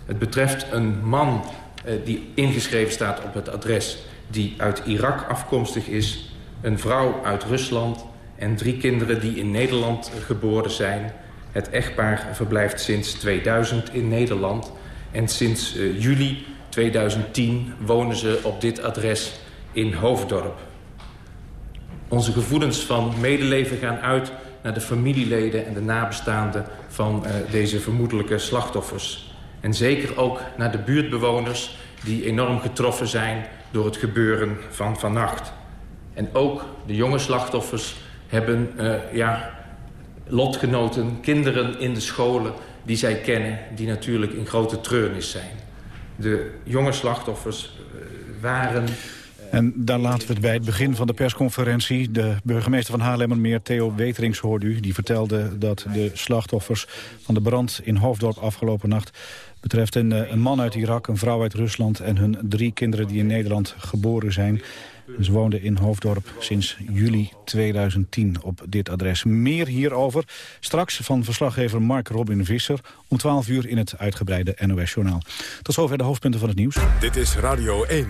Het betreft een man uh, die ingeschreven staat op het adres... die uit Irak afkomstig is, een vrouw uit Rusland... en drie kinderen die in Nederland geboren zijn... Het echtpaar verblijft sinds 2000 in Nederland. En sinds uh, juli 2010 wonen ze op dit adres in Hoofddorp. Onze gevoelens van medeleven gaan uit naar de familieleden en de nabestaanden van uh, deze vermoedelijke slachtoffers. En zeker ook naar de buurtbewoners die enorm getroffen zijn door het gebeuren van vannacht. En ook de jonge slachtoffers hebben uh, ja, lotgenoten, kinderen in de scholen die zij kennen... die natuurlijk in grote treurnis zijn. De jonge slachtoffers eh, waren... Eh, en daar laten we het bij het begin van de persconferentie. De burgemeester van Haarlemmermeer, Theo Weterings, hoorde u. Die vertelde dat de slachtoffers van de brand in Hoofddorp afgelopen nacht... betreft een, eh, een man uit Irak, een vrouw uit Rusland... en hun drie kinderen die in Nederland geboren zijn. Ze woonde in Hoofddorp sinds juli 2010 op dit adres. Meer hierover straks van verslaggever Mark Robin Visser... om 12 uur in het uitgebreide NOS-journaal. Tot zover de hoofdpunten van het nieuws. Dit is Radio 1.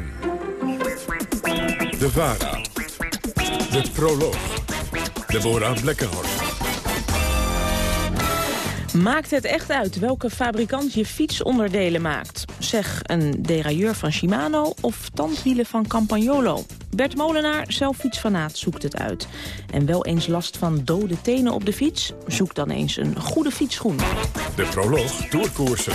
De VARA. De Proloog. Deborah Blekkenhorst. Maakt het echt uit welke fabrikant je fietsonderdelen maakt? Zeg, een derailleur van Shimano of tandwielen van Campagnolo? Bert Molenaar, zelf fietsfanaat, zoekt het uit. En wel eens last van dode tenen op de fiets? Zoek dan eens een goede fietsschoen. De proloog Tourkoersen.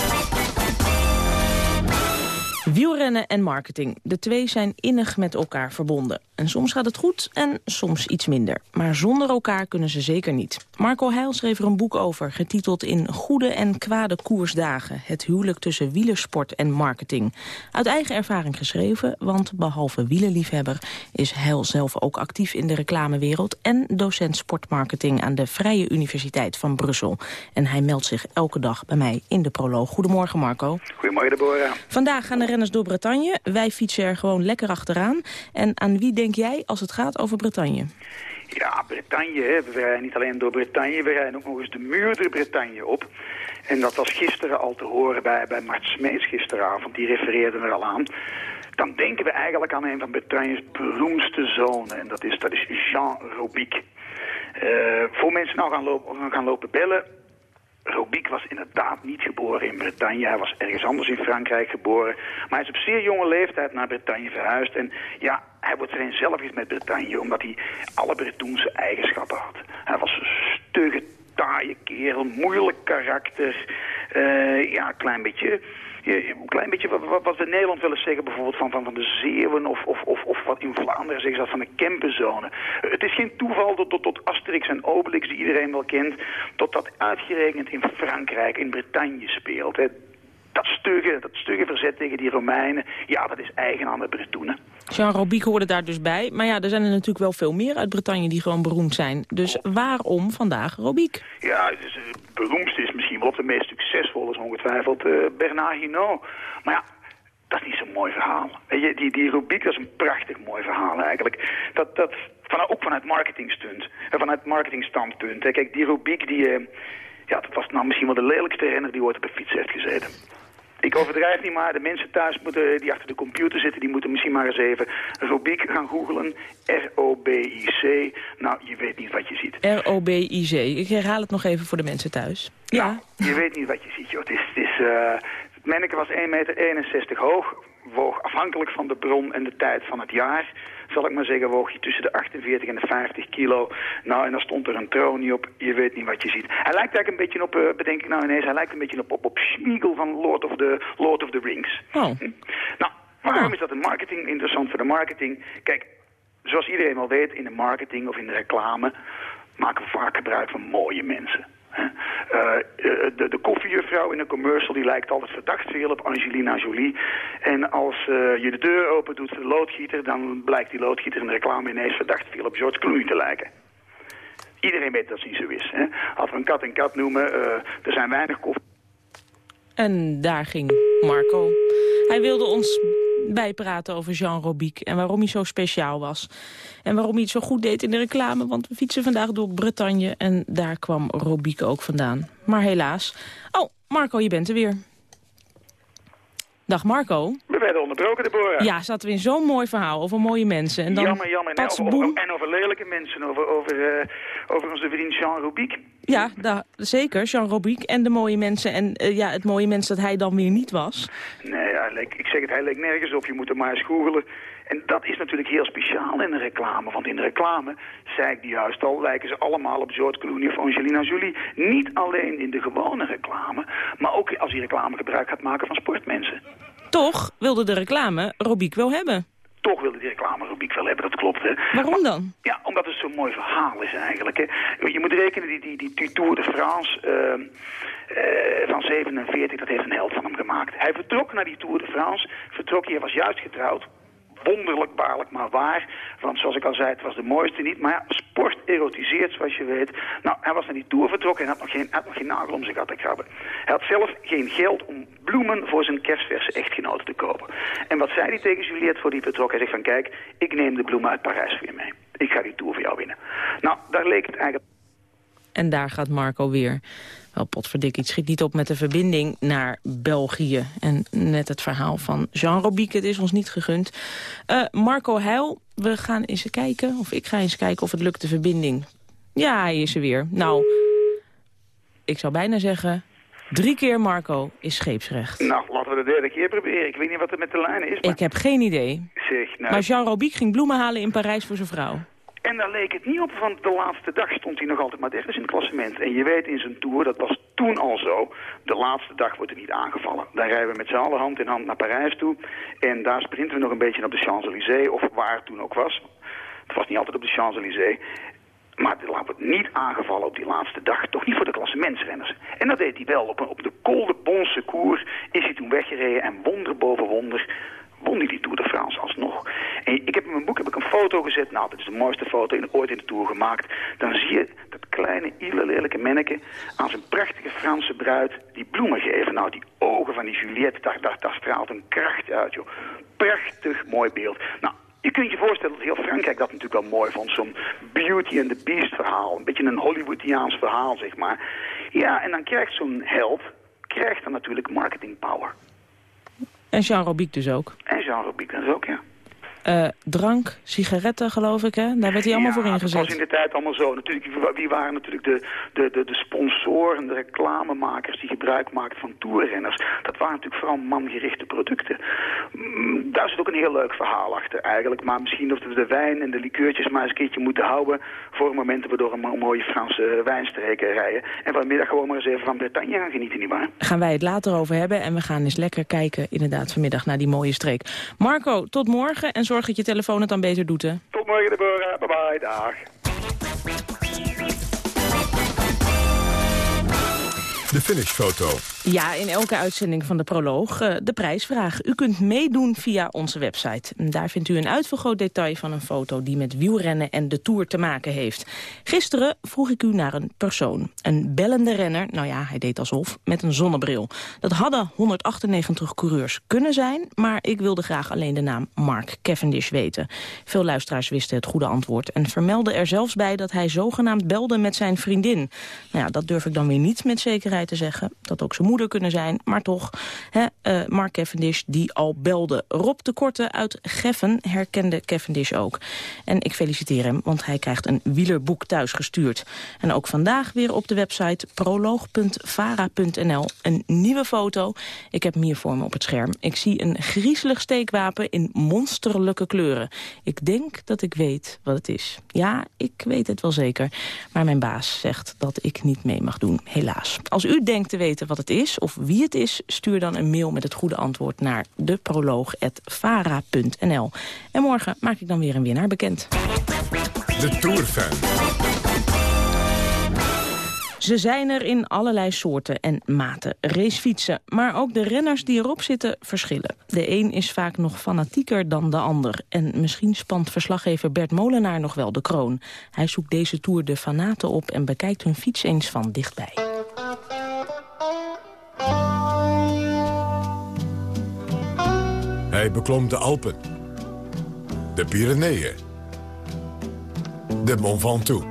Wielrennen en marketing. De twee zijn innig met elkaar verbonden. En soms gaat het goed en soms iets minder. Maar zonder elkaar kunnen ze zeker niet. Marco Heil schreef er een boek over, getiteld In Goede en Kwade Koersdagen. Het huwelijk tussen wielersport en marketing. Uit eigen ervaring geschreven, want behalve wielerliefhebber... is Heil zelf ook actief in de reclamewereld... en docent sportmarketing aan de Vrije Universiteit van Brussel. En hij meldt zich elke dag bij mij in de proloog. Goedemorgen Marco. Goedemorgen Deborah. Vandaag gaan de renners door Bretagne. Wij fietsen er gewoon lekker achteraan. En aan wie denk jij als het gaat over Bretagne? Ja, Bretagne. Hè. We rijden niet alleen door Bretagne, we rijden ook nog eens de muur de Bretagne op. En dat was gisteren al te horen bij, bij Mart gisteravond. Die refereerde er al aan. Dan denken we eigenlijk aan een van Bretagne's beroemdste zonen. En dat is, dat is Jean Robic. Uh, voor mensen nou gaan lopen, gaan lopen bellen... Robic was inderdaad niet geboren in Bretagne. Hij was ergens anders in Frankrijk geboren. Maar hij is op zeer jonge leeftijd naar Bretagne verhuisd. En ja, hij wordt vereenzelvigd met Bretagne... omdat hij alle Bretoense eigenschappen had. Hij was een stugge, taaie kerel, moeilijk karakter. Uh, ja, een klein beetje een klein beetje wat, wat, we in Nederland willen zeggen bijvoorbeeld van, van, van de Zeeuwen of, of, of, of wat in Vlaanderen zeggen ze dat van de Kempenzone. Het is geen toeval dat tot, tot Asterix en Obelix, die iedereen wel kent, tot dat uitgerekend in Frankrijk, in Bretagne speelt. Hè. Dat stugge, dat stugge verzet tegen die Romeinen, ja, dat is eigen aan de Bretoenen. Jean Robic hoorde daar dus bij. Maar ja, er zijn er natuurlijk wel veel meer uit Bretagne die gewoon beroemd zijn. Dus waarom vandaag Robic? Ja, het beroemdste is misschien wel de meest succesvolle is ongetwijfeld uh, Bernard Hinault. Maar ja, dat is niet zo'n mooi verhaal. Je, die, die Robic, dat is een prachtig mooi verhaal eigenlijk. Dat, dat, van, ook vanuit marketingstunt, vanuit marketingstandpunt. Kijk, die Robic, die, ja, dat was nou misschien wel de lelijkste renner die ooit op een fiets heeft gezeten. Ik overdrijf niet maar, de mensen thuis moeten, die achter de computer zitten, die moeten misschien maar eens even Robic gaan googlen. R-O-B-I-C. Nou, je weet niet wat je ziet. R-O-B-I-C. Ik herhaal het nog even voor de mensen thuis. Ja. Nou, je weet niet wat je ziet, joh. Het is, het is, uh, het manneke was 1,61 meter hoog, woog afhankelijk van de bron en de tijd van het jaar zal ik maar zeggen, woog je tussen de 48 en de 50 kilo. Nou, en dan stond er een tronie op. Je weet niet wat je ziet. Hij lijkt eigenlijk een beetje op, uh, bedenk ik nou ineens, hij lijkt een beetje op, op, op Schmiegel van Lord of the, Lord of the Rings. Oh. Hm? Nou, waarom is dat in marketing interessant voor de marketing? Kijk, zoals iedereen wel weet, in de marketing of in de reclame maken we vaak gebruik van mooie mensen. Uh, de, de koffiejuffrouw in een commercial die lijkt altijd verdacht veel op Angelina Jolie. En als uh, je de deur open doet de loodgieter... dan blijkt die loodgieter in de reclame ineens verdacht veel op George Clooney te lijken. Iedereen weet dat het niet zo is. Hè? Als we een kat en kat noemen, er zijn weinig koffie... En daar ging Marco. Hij wilde ons bijpraten over Jean Robic en waarom hij zo speciaal was. En waarom hij het zo goed deed in de reclame, want we fietsen vandaag door Bretagne en daar kwam Robic ook vandaan. Maar helaas. Oh, Marco, je bent er weer. Dag Marco. We werden onderbroken, Deborah. Ja, zaten we in zo'n mooi verhaal over mooie mensen. En dan jammer, jammer. En over, over, en over lelijke mensen, over, over, uh, over onze vriend Jean Robic. Ja, da, zeker, Jean Robic en de mooie mensen. En uh, ja, het mooie mens dat hij dan weer niet was. Nee, hij leek, ik zeg het, hij leek nergens op. Je moet er maar eens googelen. En dat is natuurlijk heel speciaal in de reclame. Want in de reclame, zei ik juist al, lijken ze allemaal op George Clooney of Angelina Jolie. Niet alleen in de gewone reclame, maar ook als hij reclame gebruik gaat maken van sportmensen. Toch wilde de reclame Robiek wel hebben. Toch wilde die reclame Robiek wel hebben, dat klopt. Hè. Waarom dan? Ja, omdat het zo'n mooi verhaal is eigenlijk. Hè. Je moet rekenen, die, die, die, die Tour de France... Uh, uh, van 47, dat heeft een held van hem gemaakt. Hij vertrok naar die Tour de France, vertrok hij, was juist getrouwd, wonderlijk baarlijk, maar waar. Want zoals ik al zei, het was de mooiste niet. Maar ja, sport erotiseert, zoals je weet. Nou, hij was naar die tour vertrokken en had nog geen, had nog geen nagel om zich gat te krabben. Hij had zelf geen geld om bloemen voor zijn kerstverse echtgenoten te kopen. En wat zei hij tegen Juliette voor die vertrok? Hij zegt van, kijk, ik neem de bloemen uit Parijs weer mee. Ik ga die tour voor jou winnen. Nou, daar leek het eigenlijk... En daar gaat Marco weer. Wel, potverdik, het schiet niet op met de verbinding naar België. En net het verhaal van Jean Robic, het is ons niet gegund. Uh, Marco Heil, we gaan eens kijken, of ik ga eens kijken of het lukt de verbinding. Ja, hij is er weer. Nou, ik zou bijna zeggen, Drie keer Marco is scheepsrecht. Nou, laten we de derde keer proberen. Ik weet niet wat er met de lijnen is. Maar... Ik heb geen idee. Zeg, nou... Maar Jean Robic ging bloemen halen in Parijs voor zijn vrouw. En daar leek het niet op, want de laatste dag stond hij nog altijd maar derde in het klassement. En je weet in zijn tour, dat was toen al zo, de laatste dag wordt er niet aangevallen. Dan rijden we met z'n allen hand in hand naar Parijs toe. En daar sprinten we nog een beetje op de Champs-Élysées, of waar het toen ook was. Het was niet altijd op de Champs-Élysées. Maar er wordt niet aangevallen op die laatste dag. Toch niet voor de klassementsrenners. En dat deed hij wel. Op, op de Col de Bon Secours is hij toen weggereden. En wonder boven wonder won hij die Tour de France alsnog. En ik heb in mijn boek heb ik een foto gezet. Nou, dat is de mooiste foto in, ooit in de Tour gemaakt. Dan zie je dat kleine, ile lelijke manneke aan zijn prachtige Franse bruid die bloemen geven. Nou, die ogen van die Juliette, daar, daar, daar straalt een kracht uit, joh. Prachtig mooi beeld. Nou, je kunt je voorstellen dat heel Frankrijk dat natuurlijk wel mooi vond. Zo'n Beauty and the Beast verhaal. Een beetje een Hollywoodiaans verhaal, zeg maar. Ja, en dan krijgt zo'n held, krijgt dan natuurlijk marketing power. En Jean Robic dus ook. En Jean Robic dus ook, ja. Uh, drank, sigaretten geloof ik, hè? Daar werd hij allemaal voor ingezet. dat was in de tijd allemaal zo. Natuurlijk, wie waren natuurlijk de, de, de, de sponsoren, de reclamemakers die gebruik maakten van toerrenners? Dat waren natuurlijk vooral mangerichte producten. Mm, daar zit ook een heel leuk verhaal achter eigenlijk. Maar misschien dat we de wijn en de likeurtjes maar eens een keertje moeten houden... voor een moment dat we door een mooie Franse wijnstreken rijden. En vanmiddag gewoon maar eens even van Bretagne gaan genieten, nietwaar? Gaan wij het later over hebben en we gaan eens lekker kijken inderdaad vanmiddag naar die mooie streek. Marco, tot morgen en zorg dat je telefoon het dan beter doet, hè? Tot morgen, Deborah. Bye bye, dag. De finishfoto. Ja, in elke uitzending van de proloog uh, de prijsvraag. U kunt meedoen via onze website. Daar vindt u een uitvergroot detail van een foto die met wielrennen en de Tour te maken heeft. Gisteren vroeg ik u naar een persoon. Een bellende renner, nou ja, hij deed alsof, met een zonnebril. Dat hadden 198 coureurs kunnen zijn, maar ik wilde graag alleen de naam Mark Cavendish weten. Veel luisteraars wisten het goede antwoord en vermelden er zelfs bij dat hij zogenaamd belde met zijn vriendin. Nou ja, dat durf ik dan weer niet met zekerheid te zeggen. Dat ook zijn moeder kunnen zijn, maar toch. Hè, uh, Mark Cavendish die al belde. Rob de Korte uit Geffen herkende Cavendish ook. En ik feliciteer hem, want hij krijgt een wielerboek thuisgestuurd. En ook vandaag weer op de website proloog.vara.nl een nieuwe foto. Ik heb hem hier voor me op het scherm. Ik zie een griezelig steekwapen in monsterlijke kleuren. Ik denk dat ik weet wat het is. Ja, ik weet het wel zeker. Maar mijn baas zegt dat ik niet mee mag doen, helaas. Als u denkt te weten wat het is of wie het is... stuur dan een mail met het goede antwoord naar deproloog.vara.nl. En morgen maak ik dan weer een winnaar bekend. De Tourfan. Ze zijn er in allerlei soorten en maten. Racefietsen, maar ook de renners die erop zitten verschillen. De een is vaak nog fanatieker dan de ander. En misschien spant verslaggever Bert Molenaar nog wel de kroon. Hij zoekt deze Tour de fanaten op en bekijkt hun fiets eens van dichtbij. Hij beklom de Alpen, de Pyreneeën, de Mont Ventoux.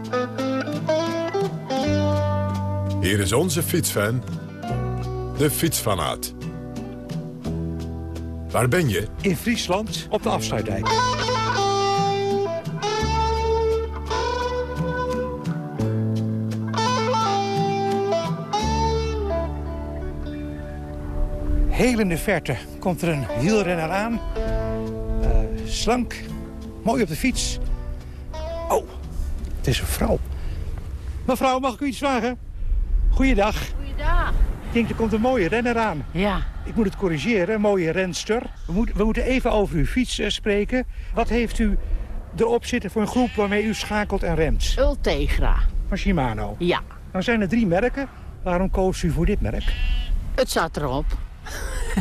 Hier is onze fietsfan, de fietsfanaat. Waar ben je? In Friesland, op de Afsluitdijk. Heel in de verte komt er een wielrenner aan. Uh, slank, mooi op de fiets. Oh, het is een vrouw. Mevrouw, mag ik u iets vragen? Goeiedag. Goeiedag. Ik denk, er komt een mooie renner aan. Ja. Ik moet het corrigeren, een mooie renster. We, moet, we moeten even over uw fiets uh, spreken. Wat heeft u erop zitten voor een groep waarmee u schakelt en remt? Ultegra. Van Shimano? Ja. Dan zijn er drie merken. Waarom koos u voor dit merk? Het zat erop.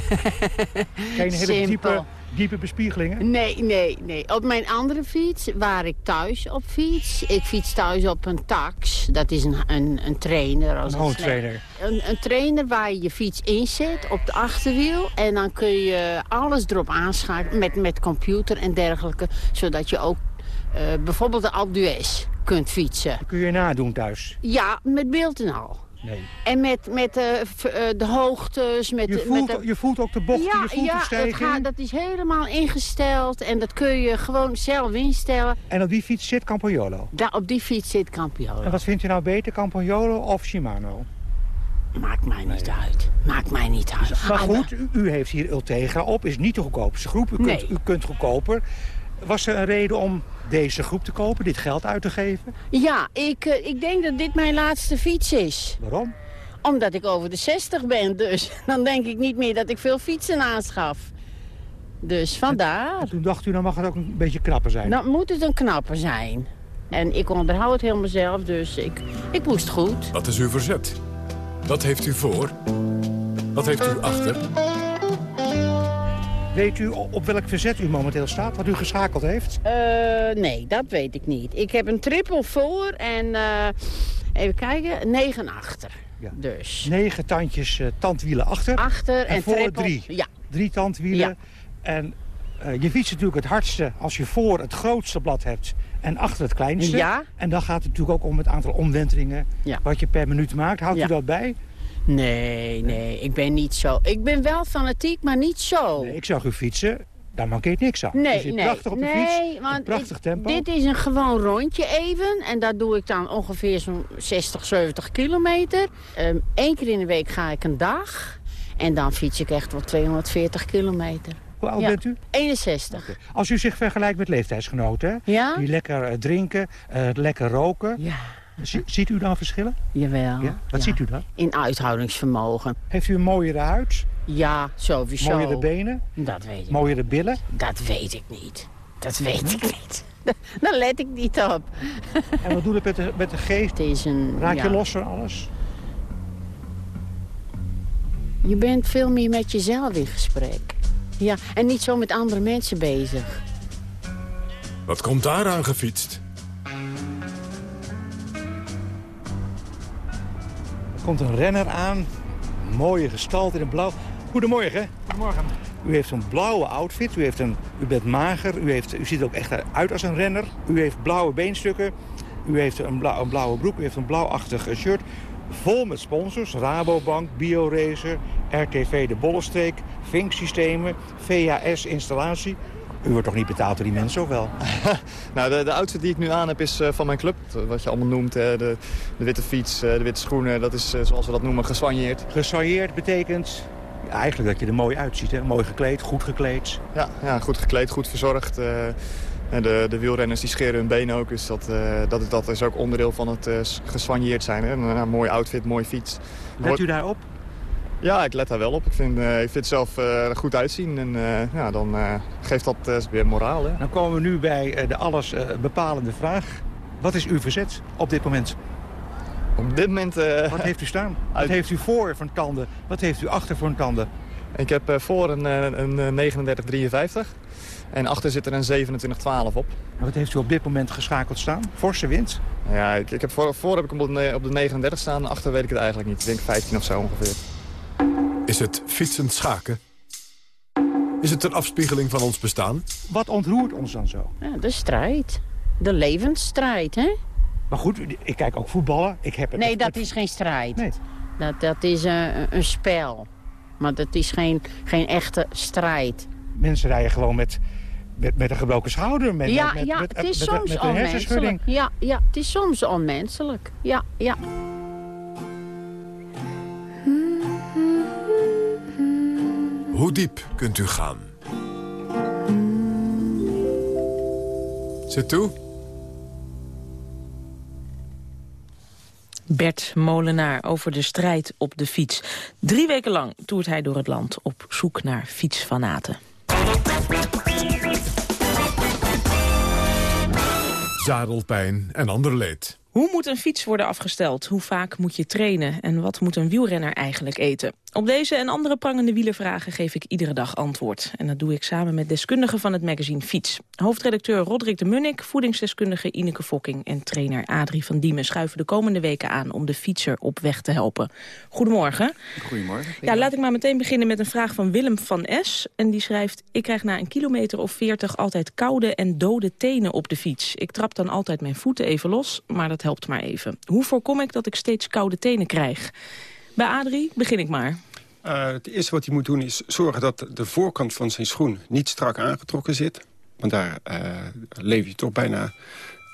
Geen hele diepe, diepe bespiegelingen? Nee, nee, nee. Op mijn andere fiets, waar ik thuis op fiets... ik fiets thuis op een tax. Dat is een, een, een trainer. Als een hoofdtrainer. Een, een trainer waar je je fiets inzet op de achterwiel... en dan kun je alles erop aanschakelen met, met computer en dergelijke... zodat je ook uh, bijvoorbeeld de Alpe d'Huez kunt fietsen. kun je nadoen thuis? Ja, met beeld en al. Nee. En met, met uh, de hoogtes. Met, je, voelt, met de... je voelt ook de bocht, ja, je voelt ja, de stijging. Ja, dat is helemaal ingesteld. En dat kun je gewoon zelf instellen. En op die fiets zit Campagnolo? Da op die fiets zit Campagnolo. En wat vindt u nou beter, Campagnolo of Shimano? Maakt mij niet uit. Maakt mij niet uit. Maar goed, u, u heeft hier Ultegra op. Is niet de goedkoopste groep. U kunt, u kunt goedkoper. Was er een reden om deze groep te kopen, dit geld uit te geven? Ja, ik, eh, ik denk dat dit mijn laatste fiets is. Waarom? Omdat ik over de 60 ben, dus dan denk ik niet meer dat ik veel fietsen aanschaf. Dus vandaar. Toen dacht u, dan mag het ook een beetje knapper zijn. Dan moet het een knapper zijn. En ik onderhoud het helemaal zelf, dus ik, ik moest goed. Wat is uw verzet? Wat heeft u voor? Wat heeft u achter? Weet u op welk verzet u momenteel staat, wat u geschakeld heeft? Eh, nee, dat weet ik niet. Ik heb een triple voor en eh, even kijken, negen achter. Dus. Negen tandjes eh, tandwielen achter. Achter en, voor triple. drie. Ja. Drie tandwielen. Ja. En je fietst natuurlijk het hardste als je voor het grootste blad hebt en achter het kleinste. Ja. En dan gaat het natuurlijk ook om het aantal omwentelingen wat je per minuut maakt. Houdt u dat bij? Nee, nee, ik ben niet zo. Ik ben wel fanatiek, maar niet zo. Ik zag u fietsen, daar mankeert niks aan. Nee, nee, prachtig op de nee, fiets, want prachtig ik- tempo. dit is een gewoon rondje even. En dat doe ik dan ongeveer zo'n 60, 70 kilometer. Eén keer in de week ga ik een dag. En dan fiets ik echt wel 240 kilometer. Hoe oud Ja. bent u? 61. Als u zich vergelijkt met leeftijdsgenoten? Ja? die lekker eh, drinken, eh, lekker roken. Ja. Zie- ziet u dan verschillen? Jawel. Ja? Wat Ja. ziet u dan? In uithoudingsvermogen. Heeft u een mooiere huid? Ja, sowieso. Mooiere benen? Dat weet ik. Mooiere billen? Dat weet ik niet. Dat weet ik niet. Daar let ik niet op. En wat doet het met de, met de geest? Het is een... Raak je ja. los van alles? Je bent veel meer met jezelf in gesprek. Ja, en niet zo met andere mensen bezig. Wat komt daar aan gefietst? Komt een renner aan. Mooie gestalte in het blauw. Goedemorgen. Goedemorgen. U heeft een blauwe outfit. U, heeft een, u bent mager. U, heeft, u ziet er ook echt uit als een renner. U heeft blauwe beenstukken. U heeft een, een blauwe broek. U heeft een blauwachtig shirt. Vol met sponsors. Rabobank, BioRacer, RTV De Bollenstreek, Vink-systemen, VHS Installatie. U wordt toch niet betaald door die mensen, of wel? Nou, de, de outfit die ik nu aan heb is eh, van mijn club. Wat je allemaal noemt, eh, de, de witte fiets, eh, de witte schoenen. Dat is, zoals we dat noemen, gesoigneerd. Gesoigneerd betekent eigenlijk dat je er mooi uitziet. Hè? Mooi gekleed, goed gekleed. Ja, ja, goed gekleed, goed verzorgd. en de, de wielrenners die scheren hun benen ook. Dus dat, dat, dat is ook onderdeel van het gesoigneerd zijn. Hè? Een, een mooi outfit, mooi fiets. Let u daarop? Ja, ik let daar wel op. Ik vind, eh, ik vind het zelf eh, er goed uitzien. En eh, ja, dan geeft dat weer moraal. Hè? Dan komen we nu bij de alles bepalende vraag. Wat is uw verzet op dit moment? Op dit moment... Wat heeft u staan? Wat heeft u voor van tanden? Wat heeft u achter voor een tanden? Ik heb voor een, een eh, 39,53. En achter zit er een 27,12 op. Wat heeft u op dit moment geschakeld staan? Forse wind? Ja, ik, ik heb voor, voor heb ik hem op de, op de 39 staan. Achter weet ik het eigenlijk niet. Ik denk 15 of zo ongeveer. Is het fietsend schaken? Is het een afspiegeling van ons bestaan? Wat ontroert ons dan zo? Ja, de strijd. De levensstrijd, hè? Maar goed, ik kijk ook voetballen. Ik heb het Nee, dat met- is geen strijd. Nee. Dat, dat is eh, een spel. Maar dat is geen, geen echte strijd. Mensen rijden gewoon met, met, met een gebroken schouder. Met, ja, met, ja met, het is met, soms een onmenselijk. Ja, ja, het is soms onmenselijk. Ja, ja. Hoe diep kunt u gaan? Zit toe. Bert Molenaar over de strijd op de fiets. Drie weken lang toert hij door het land op zoek naar fietsfanaten. Zadelpijn en ander leed. Hoe moet een fiets worden afgesteld? Hoe vaak moet je trainen? En wat moet een wielrenner eigenlijk eten? Op deze en andere prangende wielervragen geef ik iedere dag antwoord. En dat doe ik samen met deskundigen van het magazine Fiets. Hoofdredacteur Roderick de Munnik, voedingsdeskundige Ineke Fokking... en trainer Adrie van Diemen schuiven de komende weken aan... om de fietser op weg te helpen. Goedemorgen. Goedemorgen. Ja, laat ik maar meteen beginnen met een vraag van Willem van S. En die schrijft, ik krijg na een kilometer of veertig altijd koude en dode tenen op de fiets. Ik trap dan altijd mijn voeten even los, maar dat helpt maar even. Hoe voorkom ik dat ik steeds koude tenen krijg? Bij Adrie begin ik maar. Uh, het eerste wat hij moet doen is zorgen dat de voorkant van zijn schoen niet strak aangetrokken zit. Want daar uh, leef je toch bijna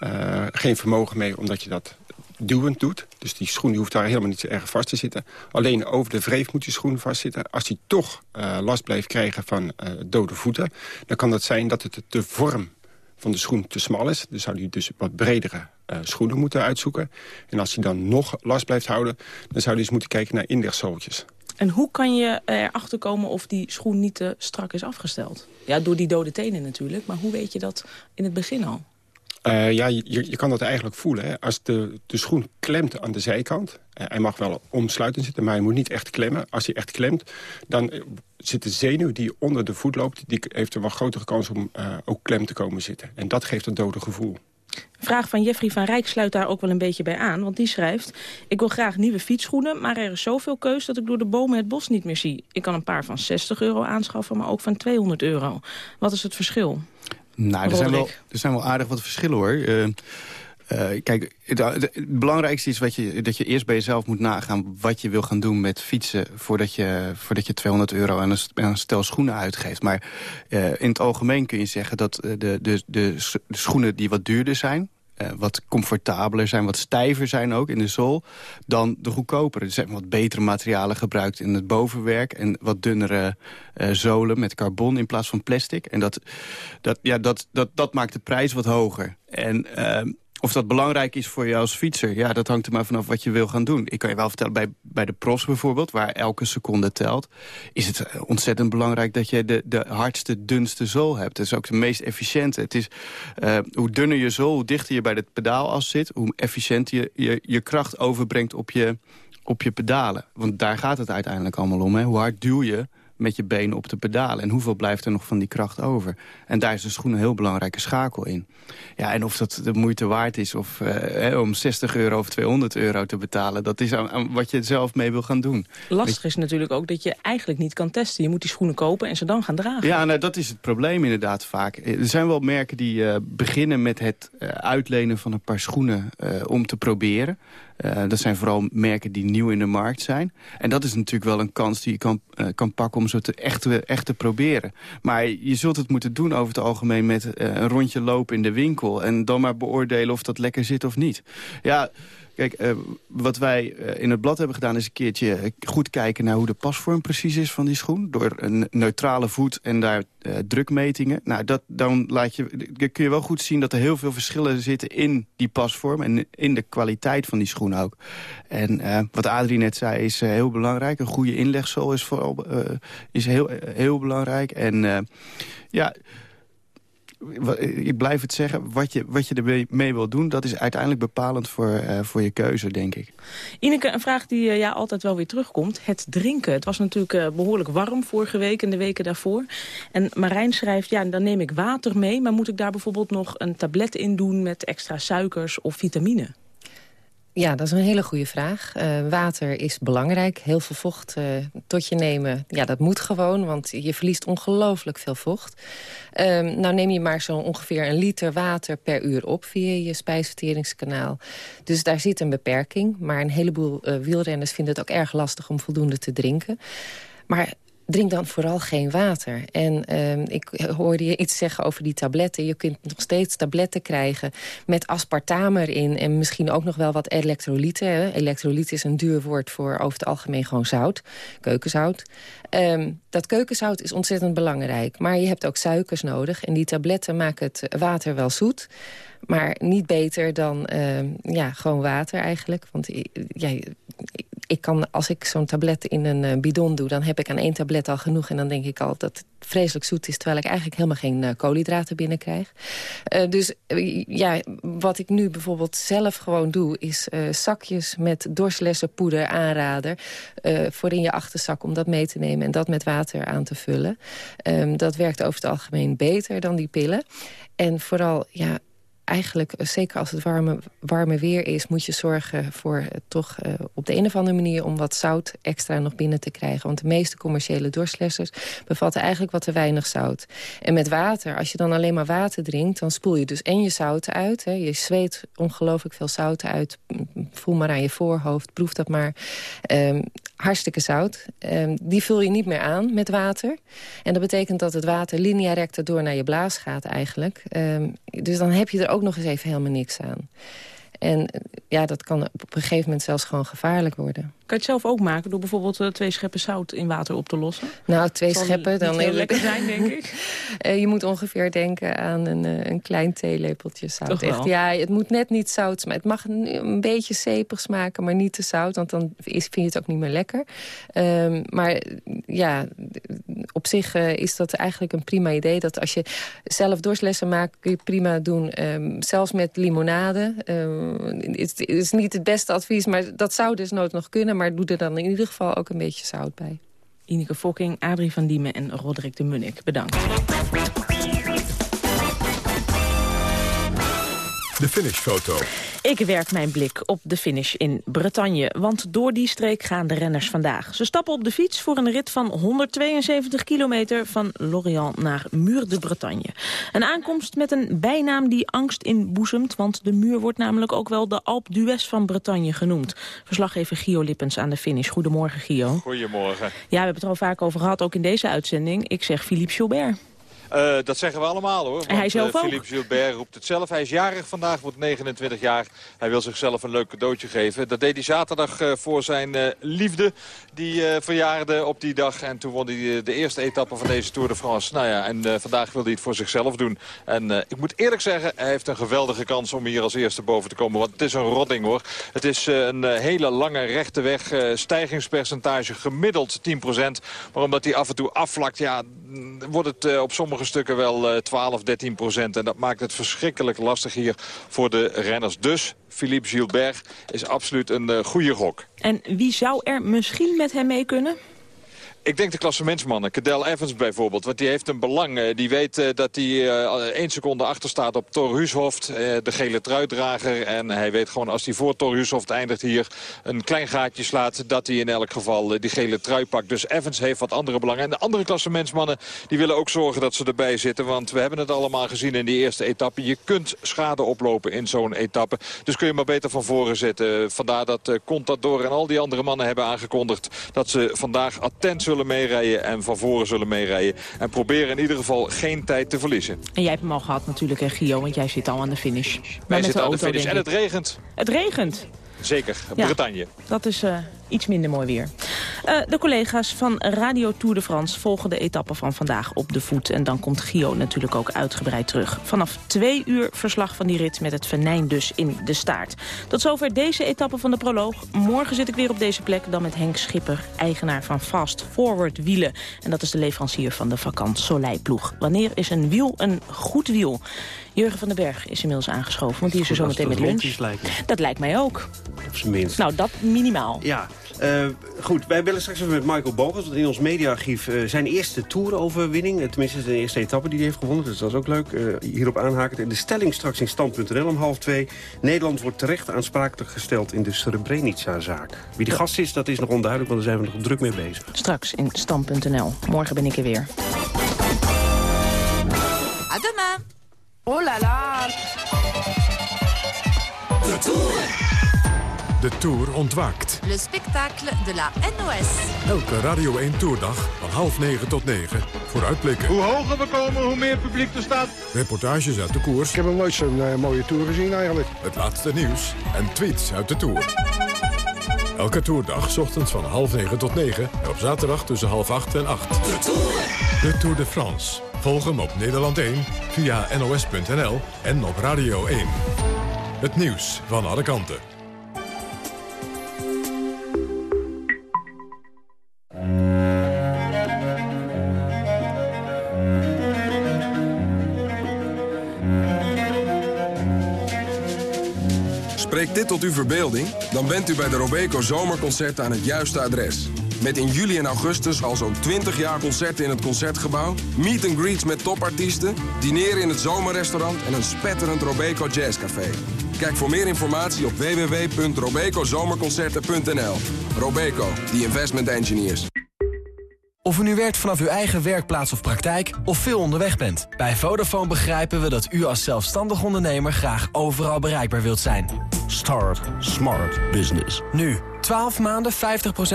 uh, geen vermogen mee omdat je dat duwend doet. Dus die schoen die hoeft daar helemaal niet zo erg vast te zitten. Alleen over de wreef moet die schoen vastzitten. Als hij toch last blijft krijgen van dode voeten... dan kan dat zijn dat het de vorm van de schoen te smal is. Dan zou hij dus wat bredere schoenen moeten uitzoeken. En als hij dan nog last blijft houden... dan zou hij dus moeten kijken naar inlegzooltjes. En hoe kan je erachter komen of die schoen niet te strak is afgesteld? Ja, door die dode tenen natuurlijk. Maar hoe weet je dat in het begin al? Uh, ja, je, je kan dat eigenlijk voelen. Hè. Als de, de schoen klemt aan de zijkant... Uh, hij mag wel omsluitend zitten, maar hij moet niet echt klemmen. Als hij echt klemt, dan zit de zenuw die onder de voet loopt... die heeft een wat grotere kans om ook klem te komen zitten. En dat geeft een dode gevoel. Vraag van Jeffrey van Rijk sluit daar ook wel een beetje bij aan. Want die schrijft, ik wil graag nieuwe fietsschoenen... maar er is zoveel keus dat ik door de bomen het bos niet meer zie. Ik kan een paar van 60 euro aanschaffen, maar ook van 200 euro. Wat is het verschil? Nou, er zijn, wel, er zijn wel aardig wat verschillen hoor. Uh, uh, kijk, het, het, belangrijkste is wat je, dat je eerst bij jezelf moet nagaan... wat je wil gaan doen met fietsen... voordat je, voordat je 200 euro aan een, stel schoenen uitgeeft. Maar uh, in het algemeen kun je zeggen dat de, de, de, schoenen die wat duurder zijn... Wat comfortabeler zijn, wat stijver zijn ook in de zool... dan de goedkopere. Er zijn wat betere materialen gebruikt in het bovenwerk... en wat dunnere zolen met carbon in plaats van plastic. En dat, dat, ja, dat, dat, dat maakt de prijs wat hoger. En uh, of dat belangrijk is voor je als fietser, ja, dat hangt er maar vanaf wat je wil gaan doen. Ik kan je wel vertellen, bij, bij de profs bijvoorbeeld, waar elke seconde telt... is het eh, ontzettend belangrijk dat je de, de hardste, dunste zool hebt. Dat is ook de meest efficiënte. Het is, uh, hoe dunner je zool, hoe dichter je bij het pedaalas zit... hoe efficiënter je, je je kracht overbrengt op je, op je pedalen. Want daar gaat het uiteindelijk allemaal om. Hè? Hoe hard duw je met je benen op de pedalen. En hoeveel blijft er nog van die kracht over? En daar is de schoen een heel belangrijke schakel in. Ja, en of dat de moeite waard is of, uh, om 60 euro of 200 euro te betalen... dat is aan, aan wat je zelf mee wil gaan doen. Lastig is natuurlijk ook dat je eigenlijk niet kan testen. Je moet die schoenen kopen en ze dan gaan dragen. Ja, nou, dat is het probleem inderdaad vaak. Er zijn wel merken die uh, beginnen met het uh, uitlenen van een paar schoenen om te proberen. Uh, dat zijn vooral merken die nieuw in de markt zijn. En dat is natuurlijk wel een kans die je kan, uh, kan pakken om ze te echt, echt te proberen. Maar je zult het moeten doen over het algemeen met uh, een rondje lopen in de winkel. En dan maar beoordelen of dat lekker zit of niet. Ja, Kijk, uh, wat wij uh, in het blad hebben gedaan is een keertje goed kijken naar hoe de pasvorm precies is van die schoen. Door een neutrale voet en daar drukmetingen. Nou, dat, dan, laat je, kun je wel goed zien dat er heel veel verschillen zitten in die pasvorm. En in de kwaliteit van die schoen ook. En wat Adrie net zei is heel belangrijk. Een goede inlegzool is, vooral, is heel, heel belangrijk. En ja ik blijf het zeggen, wat je, wat je ermee mee wil doen... dat is uiteindelijk bepalend voor, uh, voor je keuze, denk ik. Ineke, een vraag die uh, ja, altijd wel weer terugkomt. Het drinken. Het was natuurlijk uh, behoorlijk warm vorige week en de weken daarvoor. En Marijn schrijft, ja, dan neem ik water mee... maar moet ik daar bijvoorbeeld nog een tablet in doen... met extra suikers of vitamine? Ja, dat is een hele goede vraag. Uh, water is belangrijk. Heel veel vocht uh, tot je nemen, ja, dat moet gewoon. Want je verliest ongelooflijk veel vocht. Uh, nou neem je maar zo ongeveer een liter water per uur op... via je spijsverteringskanaal. Dus daar zit een beperking. Maar een heleboel uh, wielrenners vinden het ook erg lastig om voldoende te drinken. Maar drink dan vooral geen water. En uh, ik hoorde je iets zeggen over die tabletten. Je kunt nog steeds tabletten krijgen met aspartaam erin... en misschien ook nog wel wat elektrolyten. Elektrolyt is een duur woord voor over het algemeen gewoon zout. Keukenzout. Um, dat keukenzout is ontzettend belangrijk. Maar je hebt ook suikers nodig. En die tabletten maken het water wel zoet. Maar niet beter dan uh, ja, gewoon water eigenlijk. Want ja, ik kan, als ik zo'n tablet in een uh, bidon doe... dan heb ik aan één tablet al genoeg. En dan denk ik al dat het vreselijk zoet is... terwijl ik eigenlijk helemaal geen uh, koolhydraten binnenkrijg. Uh, dus ja, wat ik nu bijvoorbeeld zelf gewoon doe... is zakjes met dorslessenpoeder aanrader... voor in je achterzak om dat mee te nemen... en dat met water aan te vullen. Um, dat werkt over het algemeen beter dan die pillen. En vooral, ja, eigenlijk, eh, zeker als het warme, warme weer is... moet je zorgen voor uh, toch uh, op de een of andere manier... om wat zout extra nog binnen te krijgen. Want de meeste commerciële doorslessers bevatten eigenlijk wat te weinig zout. En met water, als je dan alleen maar water drinkt... dan spoel je dus en je zouten uit. Hè. Je zweet ongelooflijk veel zouten uit. Voel maar aan je voorhoofd, proef dat maar. Um, hartstikke zout. Ehm, die vul je niet meer aan met water. En dat betekent dat het water linea recta door naar je blaas gaat eigenlijk. Ehm, dus dan heb je er ook nog eens even helemaal niks aan. En ja, dat kan op een gegeven moment zelfs gewoon gevaarlijk worden. Kan je het zelf ook maken door bijvoorbeeld uh, twee scheppen zout in water op te lossen? Nou, twee scheppen... dan heel lekker zijn, denk ik. uh, je moet ongeveer denken aan een, uh, een klein theelepeltje zout. Echt, ja, het moet net niet zout smaken. Het mag een, een, beetje zeepig smaken, maar niet te zout. Want dan is, vind je het ook niet meer lekker. Um, maar ja, op zich is dat eigenlijk een prima idee. Dat als je zelf dorstlessen maakt, kun je prima doen. Um, zelfs met limonade. Um, het is niet het beste advies, maar dat zou dus nooit nog kunnen maar doe er dan in ieder geval ook een beetje zout bij. Ineke Fokking, Adrie van Diemen en Roderick de Munnik. Bedankt. De finishfoto. Ik werk mijn blik op de finish in Bretagne. Want door die streek gaan de renners vandaag. Ze stappen op de fiets voor een rit van 172 kilometer... van Lorient naar Muur de Bretagne. Een aankomst met een bijnaam die angst inboezemt... want de muur wordt namelijk ook wel de Alp d'Huez van Bretagne genoemd. Verslaggever Gio Lippens aan de finish. Goedemorgen, Gio. Goedemorgen. Ja, we hebben het er al vaak over gehad, ook in deze uitzending. Ik zeg Philippe Gilbert. Uh, dat zeggen we allemaal hoor. Want, hij zelf uh, Philippe Gilbert roept het zelf. Hij is jarig vandaag, wordt 29 jaar. Hij wil zichzelf een leuk cadeautje geven. Dat deed hij zaterdag uh, voor zijn liefde. Die verjaarde op die dag. En toen won hij de eerste etappe van deze Tour de France. Nou ja, en vandaag wil hij het voor zichzelf doen. En ik moet eerlijk zeggen, hij heeft een geweldige kans om hier als eerste boven te komen. Want het is een rodding hoor. Het is een hele lange rechte weg. stijgingspercentage gemiddeld 10%. Maar omdat hij af en toe afvlakt, ja, wordt het op sommige stukken wel 12, 13 procent. En dat maakt het verschrikkelijk lastig hier voor de renners. Dus Philippe Gilbert is absoluut een uh, goede gok. En wie zou er misschien met hem mee kunnen? Ik denk de klassementsmannen. Cadel Evans bijvoorbeeld. Want die heeft een belang. Eh, die weet uh, dat hij uh, één seconde achter staat op Thor Hushoft. de gele truitdrager. En hij weet gewoon als hij voor Thor Hushoft eindigt hier een klein gaatje slaat. Dat hij in elk geval die gele trui pakt. Dus Evans heeft wat andere belangen. En de andere klassementsmannen die willen ook zorgen dat ze erbij zitten. Want we hebben het allemaal gezien in die eerste etappe. Je kunt schade oplopen in zo'n etappe. Dus kun je maar beter van voren zitten. Vandaar dat Contador en al die andere mannen hebben aangekondigd. Dat ze vandaag attent zullen meerijden en van voren zullen meerijden. En proberen in ieder geval geen tijd te verliezen. En jij hebt hem al gehad natuurlijk, hè, Gio, want jij zit al aan de finish. Wij zitten aan de finish en het regent. Het regent. Zeker, ja, Bretagne. Dat is uh, iets minder mooi weer. Uh, de collega's van Radio Tour de France volgen de etappe van vandaag op de voet. En dan komt Gio natuurlijk ook uitgebreid terug. Vanaf twee uur verslag van die rit met het venijn dus in de staart. Tot zover deze etappe van de proloog. Morgen zit ik weer op deze plek, dan met Henk Schipper, eigenaar van Fast Forward Wielen. En dat is de leverancier van de vakant Soleil ploeg. Wanneer is een wiel een goed wiel? Jurgen van den Berg is inmiddels aangeschoven, want die is er zo meteen met lunch. Lijkt me. Dat lijkt mij ook. Op zijn minst. Nou, dat minimaal. Ja, uh, goed. Wij bellen straks even met Michael Bogers. Want in ons mediaarchief uh, zijn eerste toeroverwinning. Tenminste, de eerste etappe die hij heeft gewonnen. Dus dat is ook leuk. Uh, hierop aanhaken. De stelling straks in stand.nl om half twee. Nederland wordt terecht aansprakelijk gesteld in de Srebrenica-zaak. Wie de gast is, dat is nog onduidelijk, want daar zijn we nog druk mee bezig. Straks in stand.nl. Morgen ben ik er weer. À demain. Oh là là. De Tour. De Tour ontwaakt. Le spectacle de la NOS. Elke Radio 1 Tourdag van half negen tot negen. Vooruitblikken. Hoe hoger we komen, hoe meer publiek er staat. Reportages uit de koers. Ik heb nog nooit zo'n uh, mooie Tour gezien eigenlijk. Het laatste nieuws en tweets uit de Tour. Elke toerdag, ochtends van half negen tot negen. En op zaterdag tussen half acht en acht. De Tour. De Tour de France. Volg hem op Nederland 1 via nos.nl en op Radio 1. Het nieuws van alle kanten. Spreekt dit tot uw verbeelding? Dan bent u bij de Robeco Zomerconcerten aan het juiste adres. Met in juli en augustus al zo'n 20 jaar concerten in het Concertgebouw... meet and greets met topartiesten, dineren in het zomerrestaurant... en een spetterend Robeco Jazzcafé. Kijk voor meer informatie op www.robecozomerconcerten.nl. Robeco, the investment engineers. Of u nu werkt vanaf uw eigen werkplaats of praktijk of veel onderweg bent. Bij Vodafone begrijpen we dat u als zelfstandig ondernemer graag overal bereikbaar wilt zijn. Start Smart Business. Nu, 12 maanden 50%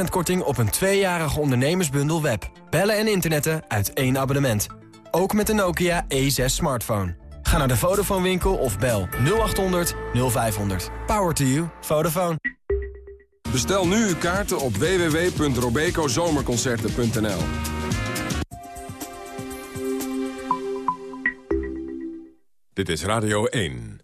korting op een tweejarige ondernemersbundel web. Bellen en internetten uit één abonnement. Ook met de Nokia E6 smartphone. Ga naar de Vodafone winkel of bel 0800 0500. Power to you. Vodafone. Bestel nu uw kaarten op www.robecozomerconcerten.nl Dit is Radio 1.